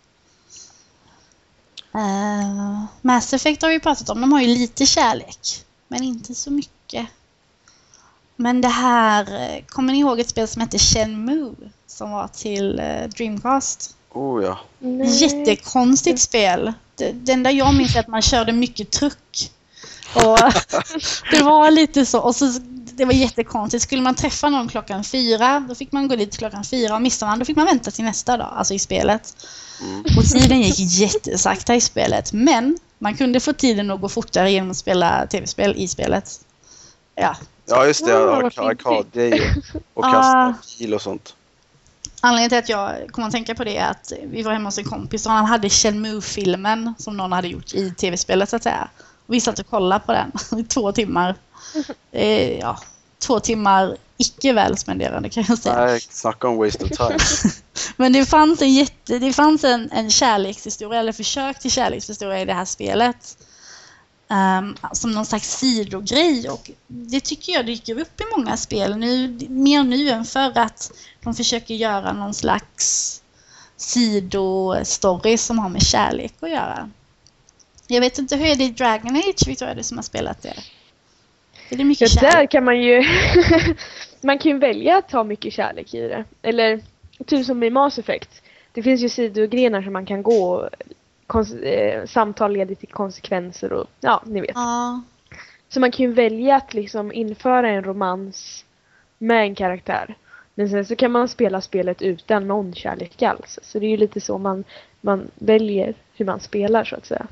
Uh, Mass Effect har vi pratat om. De har ju lite kärlek. Men inte så mycket. Men det här, eh, kommer ni ihåg ett spel som hette Shenmue? Som var till eh, Dreamcast. Oh ja. Nej. Jättekonstigt spel. Det enda jag minns är att man körde mycket truck. Och det var lite så. Och så, det var jättekonstigt. Skulle man träffa någon klockan fyra, då fick man gå dit klockan fyra. Och missade man, då fick man vänta till nästa dag, alltså i spelet. Mm. Och tiden gick jättesakta i spelet. Men man kunde få tiden att gå fortare genom att spela tv-spel i spelet. Ja, Ja just det, Ja, vad arka- fint. arkadgrejer och Ah. kasta pil och sånt. Anledningen till att jag kom att tänka på det är att vi var hemma hos en kompis och han hade Shenmue-filmen som någon hade gjort i tv-spelet så att säga. Vi satt och kollade på den i två timmar. Eh, ja, två timmar icke väl spenderade kan jag säga. Nej, snacka om waste of time. Men det fanns en jätte, det fanns en, en kärlekshistoria, eller försök till kärlekshistoria i det här spelet. Ehm, som någon slags sidogrej och det tycker jag dyker upp i många spel nu, mer nu än förr att de försöker göra någon slags sidostory som har med kärlek att göra. Jag vet inte, hur är det i Dragon Age, Victoria, du som har spelat det? Är det Ja, mycket där kärlek? kan man ju man kan ju välja att ha mycket kärlek i det. Eller typ som i Mass Effect. Det finns ju sidogrenar som man kan gå och eh, samtal leder till konsekvenser och ja, ni vet. Ja, Så man kan ju välja att liksom införa en romans med en karaktär. Men sen så kan man spela spelet utan någon kärlek alls. Så det är ju lite så man, man väljer hur man spelar så att säga.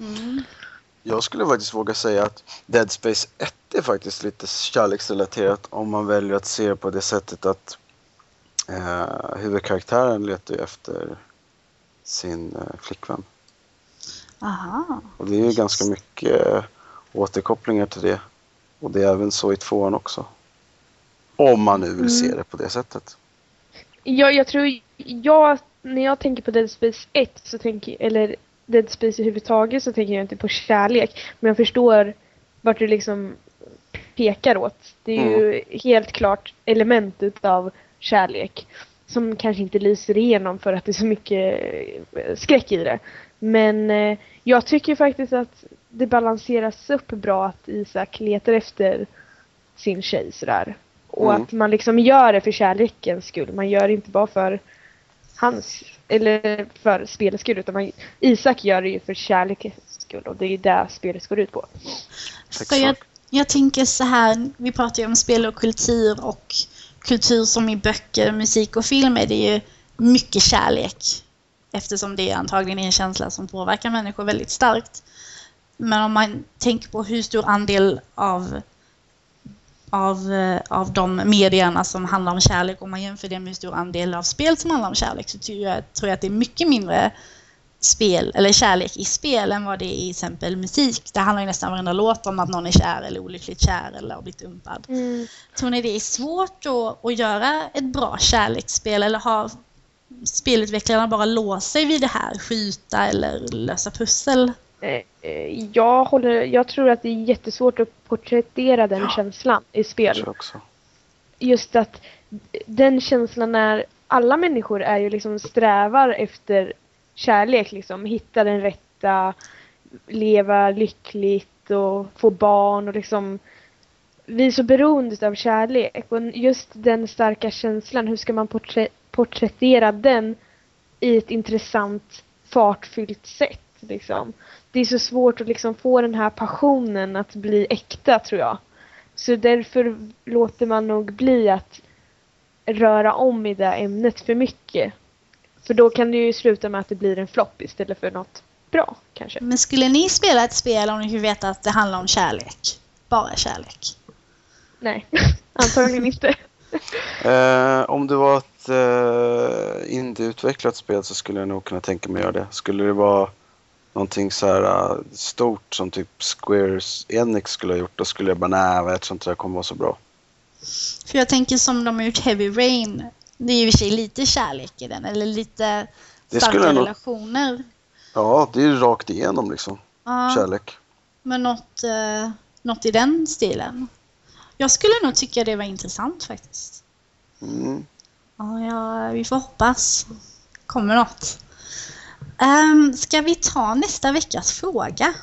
Mm. Jag skulle faktiskt våga säga att Dead Space 1 är faktiskt lite kärleksrelaterat om man väljer att se det på det sättet att eh, huvudkaraktären letar ju efter sin eh, flickvän. Aha. Och det är ju ganska mycket eh, återkopplingar till det. Och det är även så i tvåan också. Om man nu vill se Mm. det på det sättet. Jag, jag tror, jag, när jag tänker på Dead Space 1 så tänker, eller Dead Space överhuvudtaget så tänker jag inte på kärlek. Men jag förstår vart du liksom pekar åt. Det är ju helt klart element utav kärlek. Som kanske inte lyser igenom för att det är så mycket eh, skräck i det. Men eh, jag tycker faktiskt att det balanseras upp bra att Isak letar efter sin tjej sådär. Och Mm. att man liksom gör det för kärlekens skull. Man gör det inte bara för hans, eller för spelets skull. Utan man, Isak gör det ju för kärlekens skull. Och det är det spelet går ut på. För jag, jag tänker så här, vi pratar ju om spel och kultur och kultur som i böcker, musik och film är det ju mycket kärlek. Eftersom det antagligen är en känsla som påverkar människor väldigt starkt. Men om man tänker på hur stor andel av, av, eh, av de medierna som handlar om kärlek, om man jämför det med hur stor andel av spel som handlar om kärlek, så tror jag, tror jag att det är mycket mindre spel, eller kärlek i spel än vad det är i exempel musik. Det handlar ju nästan varenda låt om att någon är kär eller olyckligt kär eller har blivit dumpad. Tror ni det är svårt att, att göra ett bra kärleksspel eller har spelutvecklarna bara låst sig vid det här, skjuta eller lösa pussel? Eh, Jag, håller, jag tror att det är jättesvårt att porträttera den känslan i spel. Just att den känslan när alla människor är ju liksom strävar efter kärlek liksom. Hitta den rätta, leva lyckligt och få barn och liksom vi är så beroende av kärlek och just den starka känslan, hur ska man porträ- porträttera den i ett intressant fartfyllt sätt liksom. Det är så svårt att liksom få den här passionen att bli äkta tror jag. Så därför låter man nog bli att röra om i det ämnet för mycket. För då kan det ju sluta med att det blir en flopp istället för något bra kanske. Men skulle ni spela ett spel om ni fick veta att det handlar om kärlek? Bara kärlek? Nej, antagligen inte. Eh, om det var ett eh, indieutvecklat spel så skulle jag nog kunna tänka mig att göra det. Skulle det vara någonting så här eh, stort som typ Squares Enix skulle ha gjort då skulle jag bara nej, jag tror inte det kommer vara så bra. För jag tänker som de har gjort Heavy Rain. Det är ju i och för sig lite kärlek i den, eller lite starka jag nog- relationer. Ja, det är ju rakt igenom liksom. Ja, Kärlek. men något, eh, något i den stilen. Jag skulle nog tycka det var intressant faktiskt. Mm. Ja, ja vi får hoppas. Kommer något. Um, ska vi ta nästa veckas fråga?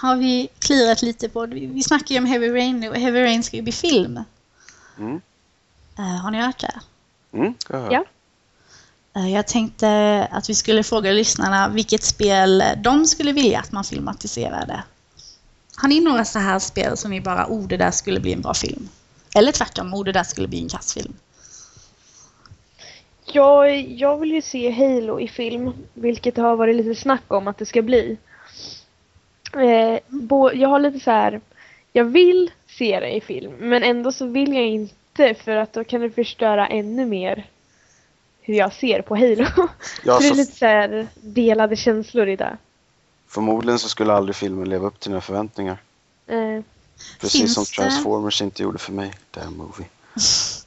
Har vi klirat lite på Vi vi snackar ju om Heavy Rain nu och Heavy Rain ska ju bli film. Mm. Eh, har ni hört det? Mm, jag. Ja. Eh, Jag tänkte att vi skulle fråga lyssnarna vilket spel de skulle vilja att man filmatiserade. Har ni några så här spel som ni bara, oh det där skulle bli en bra film? Eller tvärtom, oh det där skulle bli en kassfilm. Jag, jag vill ju se Halo i film, vilket det har varit lite snack om att det ska bli. Eh, bo, jag har lite så här, jag vill se det i film, men ändå så vill jag inte för att då kan det förstöra ännu mer hur jag ser på Halo. Ja, så det är lite så här delade känslor i det. förmodligen så skulle aldrig filmen leva upp till dina förväntningar. Eh, Precis Finns som det- Transformers inte gjorde för mig. Damn movie.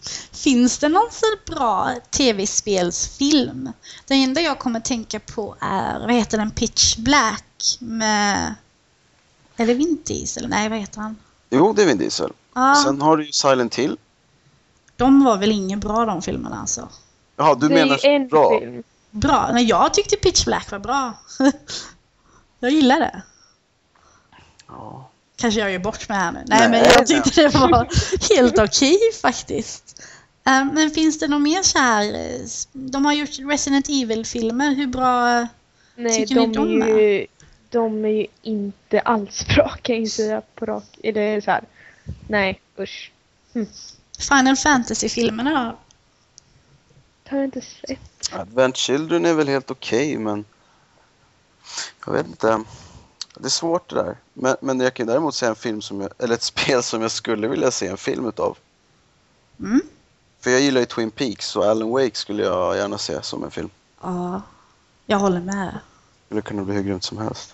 Finns det någon så bra tv-spelsfilm? Den enda jag kommer tänka på är, vad heter den, Pitch Black med... Är det Vin Diesel? Nej, vad heter han? Jo, det är Vin Diesel. Ja, Sen har du ju Silent Hill. de var väl inget bra de filmerna alltså. Jaha, du det menar en bra? film. Bra? Nej, jag tyckte Pitch Black var bra. jag gillar det. Ja. Kanske jag gör bort mig här nu. Nej, Nej, men jag nej. tyckte det var helt okej faktiskt. Eh, Men finns det något mer så här? eh, De har gjort Resident Evil-filmer. Hur bra? Nej, Tycker de ni är, de ju, de är ju inte alls bra kan jag säga på rak... Eller så här. Nej, usch. Final Fantasy-filmerna då? Det har jag inte sett. Advent Children är väl helt okej, men jag vet inte. Det är svårt det där. Men, men jag kan däremot säga en film som jag, eller ett spel som jag skulle vilja se en film utav. Mm. För jag gillar ju Twin Peaks och Alan Wake skulle jag gärna se som en film. Ja, jag håller med. Det skulle kunna bli hur grymt som helst.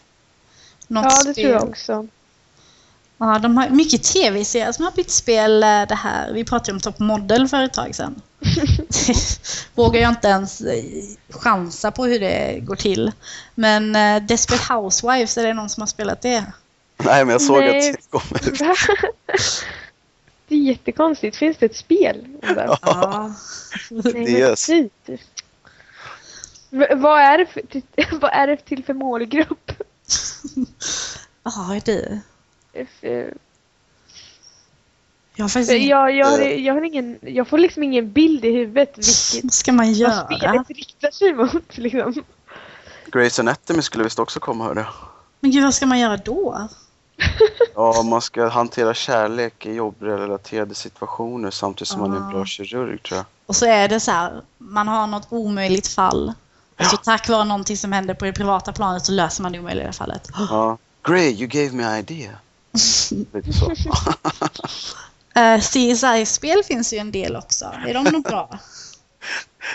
Något Ja, det spel. tror jag också. Ja, de har mycket tv-serier som har bytt spel eh, det här. Vi pratade om Top Model för ett tag sedan. Vågar jag inte ens eh, chansa på hur det går till. Men eh, Desperate Housewives, är det någon som har spelat det? Nej, men jag såg Nej. att det kom ut. det är jättekonstigt. Finns det ett spel? det? Ja. Nej, men DS. typ. Vad, är det för, vad är det till för målgrupp? Ja, det. För- Jag faktiskt. Jag, jag, har, jag, har ingen, jag får liksom ingen bild i huvudet vilket Vad ska man vad göra? spelet riktar sig mot. Liksom. Grey's Anatomy skulle visst också komma, hörde jag. Men gud, vad ska man göra då? Ja, man ska hantera kärlek i jobbrelaterade situationer samtidigt som man är en bra Ah. kirurg, tror jag. Och så är det så här, man har något omöjligt fall. Och så tack vare någonting som händer på det privata planet så löser man det omöjliga fallet. Ja. Grey, you gave me idea. Lite så. Uh, CSI-spel finns ju en del också. Är de nog bra?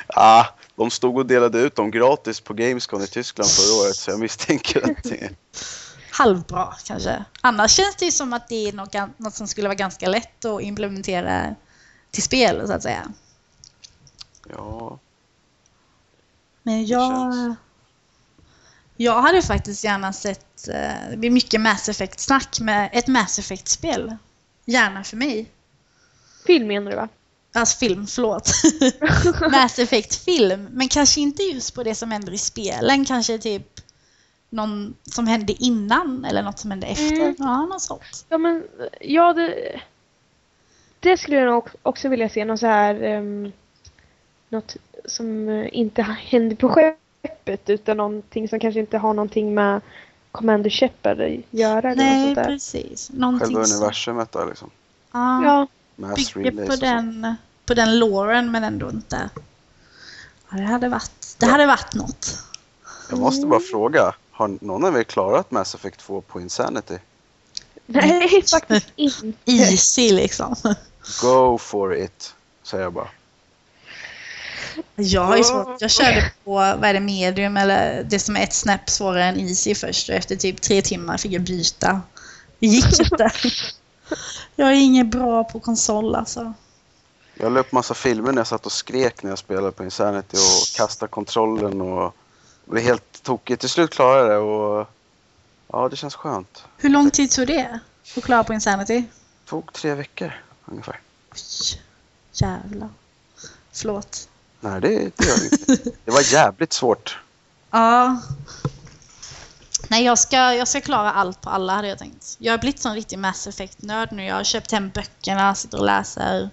ah, de stod och delade ut dem gratis på Gamescom i Tyskland förra året, så jag misstänker att det. Halvbra kanske. Annars känns det ju som att det är något, något som skulle vara ganska lätt att implementera till spel så att säga. Ja, Men jag... Jag hade faktiskt gärna sett... eh, Det blir mycket Mass Effect-snack med ett Mass Effect-spel. Gärna för mig. Film menar du va? Alltså film, förlåt. Mass Effect-film. Men kanske inte just på det som händer i spelen. Kanske typ någon som hände innan eller något som hände efter. Mm. Ja, något sånt. Ja men, ja det... Det skulle jag nog också vilja se. Något så här... Um, något som inte händer på skeppet utan någonting som kanske inte har någonting med Commander Shepard att göra. eller något Nej, sånt där. precis. Någonting själva som- universumet där liksom. Ja, Ja, relays på den, på den loren men ändå inte. Ja, det hade varit, det hade varit något. Jag måste bara fråga, har någon av er klarat Mass Effect 2 på Insanity? nej faktiskt inte. Easy liksom. Go for it, säger jag bara. Jag har ju svårt. Jag körde på, vad är det, medium eller det som är ett snäpp svårare än easy först och efter typ tre timmar fick jag byta. Det gick inte. Jag är inget bra på konsol alltså. Jag la upp massa filmer när jag satt och skrek när jag spelade på Insanity och kastade kontrollen och blev helt tokigt. Till slut klarade jag det och ja, det känns skönt. Hur lång tid tog det att klara på Insanity? Det tog tre veckor ungefär. Oj, jävlar. Förlåt. Nej, det, det gör det inte. Det var jävligt svårt. Ja. Nej, jag ska, jag ska klara allt på alla hade jag tänkt. Jag har blivit sån riktig Mass Effect-nörd nu. Jag har köpt hem böckerna, sitter och läser.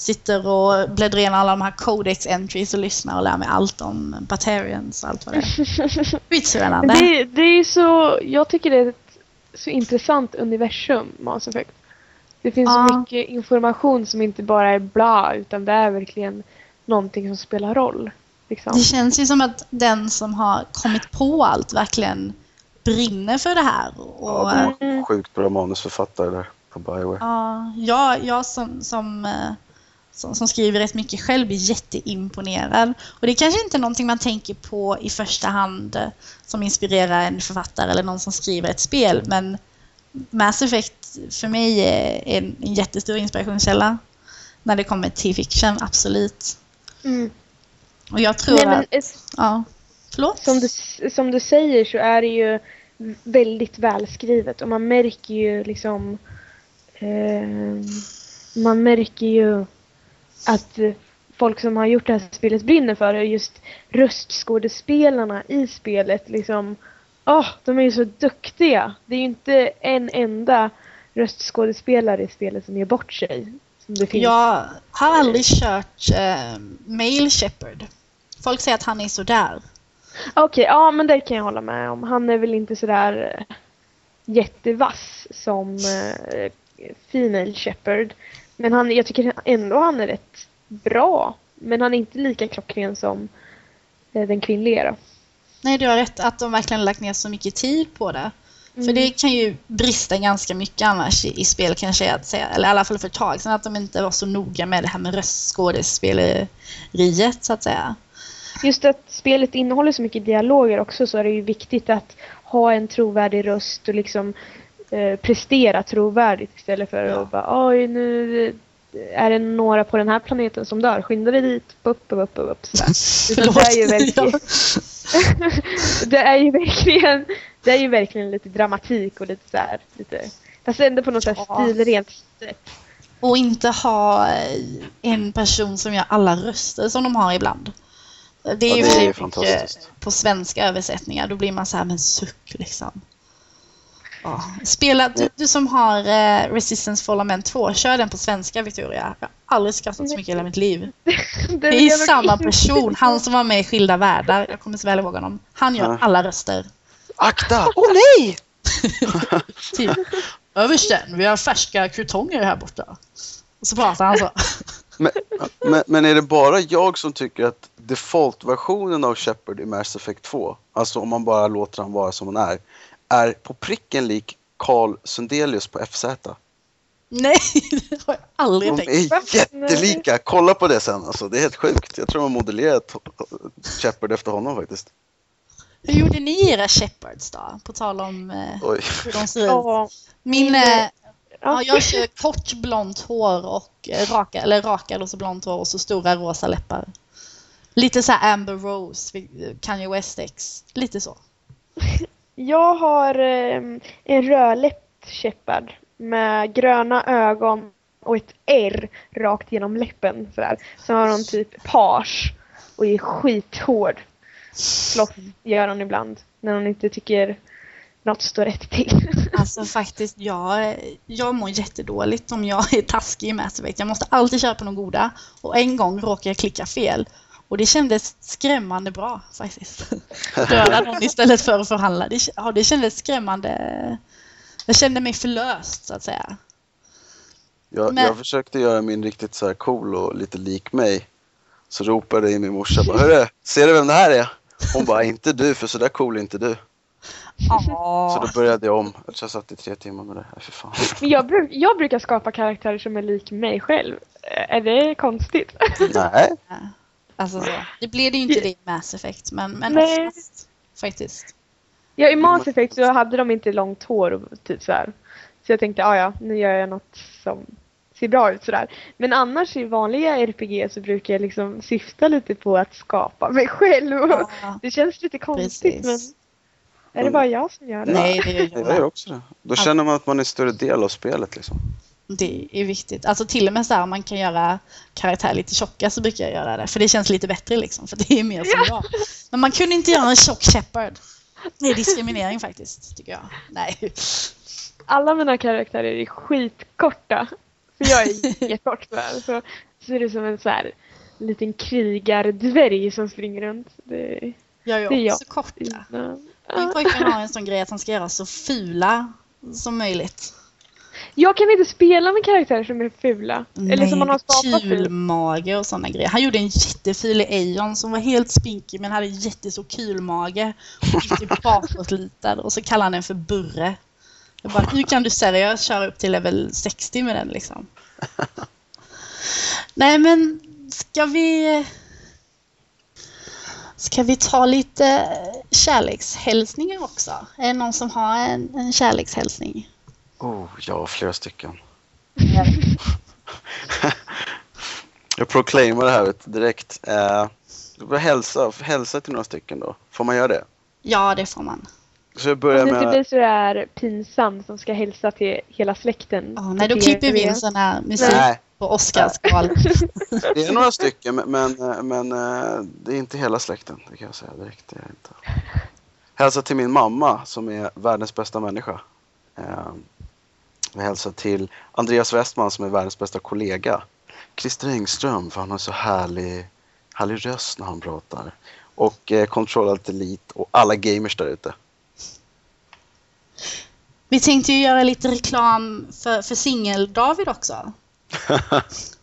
Sitter och bläddrar igenom alla de här codex entries och lyssnar och lär mig allt om Batarians och allt vad det är. Skitspännande. Det, det är så, jag tycker det är ett så intressant universum, Mass Effect. Det finns Ja. så mycket information som inte bara är bla, utan det är verkligen någonting som spelar roll. Liksom. Det känns ju som att den som har kommit på allt verkligen brinner för det här. Och, Ja, de var sjukt bra manusförfattare där på Bioware. Ja, jag, jag som, som, eh, som, som skriver rätt mycket själv blir jätteimponerad. Och det är kanske inte är någonting man tänker på i första hand som inspirerar en författare eller någon som skriver ett spel. Men Mass Effect för mig är en, en jättestor inspirationskälla när det kommer till fiction, absolut. Mm. Och jag tror Nej, men, att... Ja, förlåt? som, du, som du säger så är det ju väldigt välskrivet och man märker ju liksom eh, man märker ju att eh, folk som har gjort det här spelet brinner för det. Just röstskådespelarna i spelet liksom Åh, de är ju så duktiga. Det är ju inte en enda röstskådespelare i spelet som ger bort sig. Jag har aldrig kört eh, Mail Shepard. Folk säger att han är sådär. Okej, ja men det kan jag hålla med om. Han är väl inte sådär eh, jättevass som eh, Female Shepard. Men han, jag tycker ändå han är rätt bra. Men han är inte lika klockren som eh, den kvinnliga då. Nej, du har rätt att de verkligen lagt ner så mycket tid på det. För Mm. det kan ju brista ganska mycket annars i, i spel kanske att säga. Eller i alla fall för ett tag sedan att de inte var så noga med det här med röstskådespeleriet så att säga. just att spelet innehåller så mycket dialoger också så är det ju viktigt att ha en trovärdig röst och liksom eh, prestera trovärdigt istället för Ja. att bara oj nu är det några på den här planeten som dör. Skynda dig dit, upp, upp, upp, upp. Utan det är ju verkligen, det är ju verkligen, det är ju verkligen lite dramatik och lite så här, lite, fast ändå på något sätt Ja. stilrent sätt. Och inte ha eh, en person som gör alla röster som de har ibland. Det är Ja, ju det är fantastiskt. på svenska översättningar. Då blir man så här med suck liksom. Ja. Spela, du, du som har eh, Resistance Fall of Men 2, kör den på svenska Victoria. Jag har aldrig skrattat så mycket i hela mitt liv. Det är nog samma person, han som var med i Skilda Världar. Jag kommer så väl ihåg honom. Han gör Ja. alla röster. Akta! Åh nej! Typ. Översten, vi har färska krutonger här borta. Och så pratar han så. Men, men, men är det bara jag som tycker att default-versionen av Shepard i Mass Effect 2, alltså om man bara låter han vara som han är, är på pricken lik Carl Sundelius på FZ? Nej, det har jag aldrig De tänkt. är jättelika! Kolla på det sen alltså, det är helt sjukt. Jag tror de har modellerat Shepard efter honom faktiskt. Hur gjorde ni era Shepards då? På tal om eh, Oj. hur de ser ut. Ja, Min, eh, ja, ja. jag kör kort blont hår och eh, raka, eller rakad och så blont hår och så stora rosa läppar. Lite så här Amber Rose, Kanye West X. Lite så. Jag har eh, en rödläppt Shepard med gröna ögon och ett R rakt genom läppen. Sådär. Sen har hon typ page och är skithård. Slåss gör hon ibland när hon inte tycker något står rätt till. Alltså faktiskt, jag, jag mår jättedåligt om jag är taskig i Mass Effect. Jag måste alltid köpa de goda. Och en gång råkar jag klicka fel. Och det kändes skrämmande bra faktiskt. Döda någon istället för att förhandla. Det, ja, det kändes skrämmande. Jag kände mig förlöst så att säga. Jag, Men- jag försökte göra min riktigt så här cool och lite lik mig. Så ropade in min morsa bara, Hörru, ser du vem det här är? Hon bara, inte du, för så där cool är inte du. Så Ja, då började jag om. Jag jag satt i tre timmar med det. Nej, för fan. Men jag, bru- jag brukar skapa karaktärer som är lik mig själv. Är det konstigt? Nej, alltså så. Det blir det ju inte det i Mass Effect, men, men Nej. oftast faktiskt. Ja, i Mass Effect så hade de inte långt hår och typ så här. Så jag tänkte, "Ah, ja, nu gör jag något som ser bra ut sådär. Men annars i vanliga RPG så brukar jag liksom syfta lite på att skapa mig själv. Och Ja, Det känns lite konstigt Precis. men är det bara jag som gör det? nej, det gör jag jag gör också det. Då känner man att man är en större del av spelet liksom. Det är viktigt. Alltså till och med så här, man kan göra karaktär lite tjocka så brukar jag göra det. För det känns lite bättre liksom. För det är mer som jag. Men man kunde inte göra en tjock Shepard. Det är diskriminering faktiskt, tycker jag. Nej. Alla mina karaktärer är skitkorta. För jag är jättekort. Så, så är det som en så här liten krigardvärg som springer runt. Det, Jag är Det är ju jag. också korta. Min pojkvän har en sån grej att han ska göra så fula som möjligt. Jag kan inte spela med karaktärer som är fula. Eller som man har skapat kulmage och såna grejer. Han gjorde en jättefil i Aeon som var helt spinkig men hade jättestor kulmage. Och gick typ bakåtlutad och så kallade han den för Burre. Jag bara, hur kan du seriöst köra upp till level 60 med den liksom? Nej men, ska vi... Ska vi ta lite kärlekshälsningar också? Är det någon som har en, en kärlekshälsning? Oh, ja, flera stycken. Jag proclaimar det här vet, direkt. Eh, hälsa, hälsa till några stycken då. Får man göra det? Ja, det får man. Så jag börjar Om det inte med... blir så där pinsamt som ska hälsa till hela släkten. Ja, nej, då klipper vi in sån här musik Nej, på Oscarsgalan. det är några stycken men, men, eh, det är inte hela släkten. Det kan jag säga direkt. Det är det inte. Hälsa till min mamma som är världens bästa människa. Eh, Jag hälsar till Andreas Westman som är världens bästa kollega. Christer Engström för han har så härlig, härlig röst när han pratar. Och eh, Control Alt Elite och alla gamers där ute. Vi tänkte ju göra lite reklam för, för singel-David också.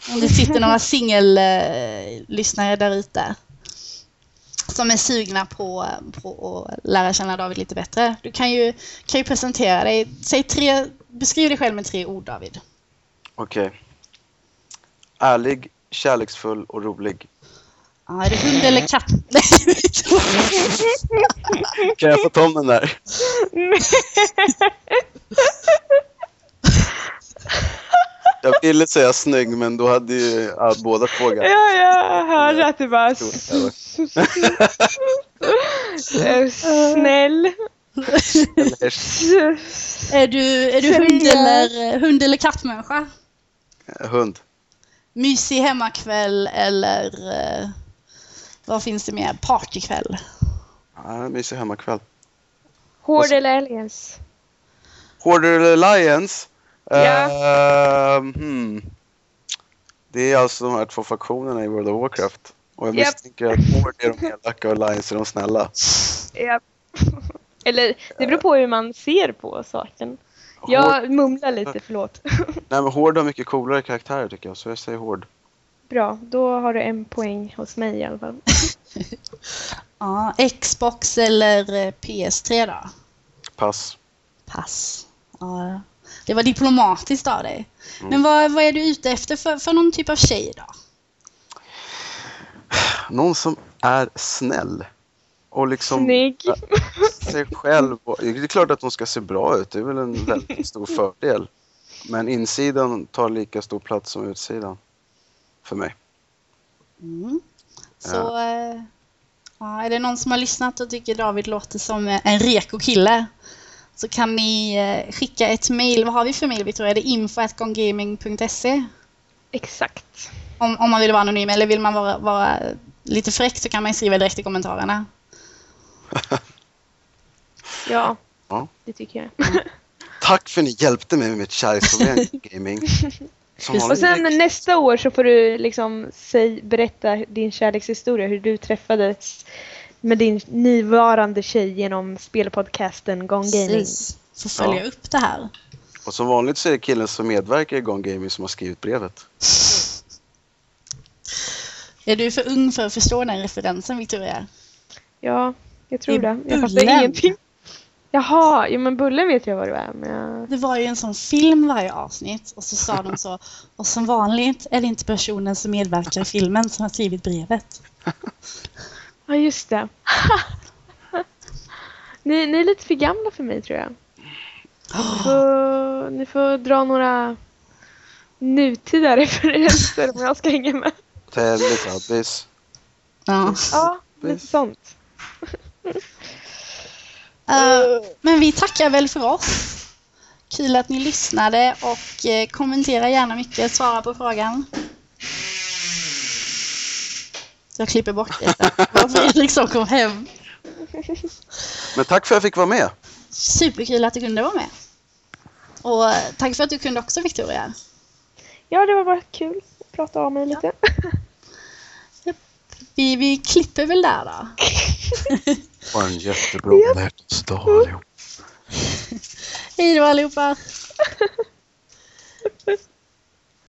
Om det sitter några singellyssnare där ute som är sugna på, på att lära känna David lite bättre. Du kan ju, kan ju presentera dig. Säg tre, beskriv dig själv med tre ord David. Okej. Ärlig, kärleksfull och rolig. Ja, är det hund eller katt? Kan jag få ta om den där? Jag ville säga snygg men då hade ju ja, båda två ganska Ja, jag hörde att det bara... Eh, Snäll. Är du, är du hund, eller, hund eller kattmänniska? Hund. Mysig hemmakväll eller eh, vad finns det mer? Partykväll? Ja, mysig hemmakväll. Hård eller aliens? Hoarder eller Lions? Ja. Eh, hmm. Det är alltså de här två faktionerna i World of Warcraft. Och jag Japp. misstänker att Horde är de elaka och Lions är de snälla. Ja. Eller det beror på hur man ser på saken. Jag mumlar lite, förlåt. nej men Horde har mycket coolare karaktärer tycker jag, så jag säger Horde. Bra, då har du en poäng hos mig i alla fall. Ja, Xbox eller eh, PS3 då? Pass. Pass. Ja, det var diplomatiskt av dig. Mm. Men vad, vad är du ute efter för, för någon typ av tjej då? Någon som är snäll. Och liksom Snygg. sig själv. Och, det är klart att hon ska se bra ut, det är väl en väldigt stor fördel. Men insidan tar lika stor plats som utsidan. För mig. Mm. Så ja, är det någon som har lyssnat och tycker David låter som en reko kille så kan ni eh, skicka ett mail. Vad har vi för mail Victoria? Är det info.gongaming.se? Exakt. Om, om man vill vara anonym eller vill man vara, vara lite fräck så kan man skriva direkt i kommentarerna. Ja, Ja. det tycker jag. Tack för att ni hjälpte mig med mitt kärleksproblem gaming. Och sen nästa år så får du liksom säg, berätta din kärlekshistoria, hur du träffades med din nuvarande tjej genom spelpodcasten Gone Gaming. Precis. Får följa Ja. upp det här. Och som vanligt så är det killen som medverkar i Gone Gaming som har skrivit brevet. Är du för ung för att förstå den referensen Victoria? Ja, jag tror Det. Jag fattar ingenting. Jaha, jo men Bullen vet jag vad det är. Men jag... Det var ju en sån film varje avsnitt och så sa de så och som vanligt är det inte personen som medverkar i filmen som har skrivit brevet. Ja, just det. ni, ni är lite för gamla för mig tror jag. Ni får, ni får dra några nutida referenser om jag ska hänga med. Teletubbies. Ja. Ja, lite sånt. Eh, men vi tackar väl för oss. Kul att ni lyssnade och eh, kommentera gärna mycket, svara på frågan. Jag klipper bort det. Det var Fredrik som kom hem. Men tack för att jag fick vara med. Superkul att du kunde vara med. Och eh, tack för att du kunde också Victoria. Ja, det var bara kul att prata av mig lite. Vi, vi klipper väl där då. Ha en jättebra hjärtans dag allihop. Hej då allihopa!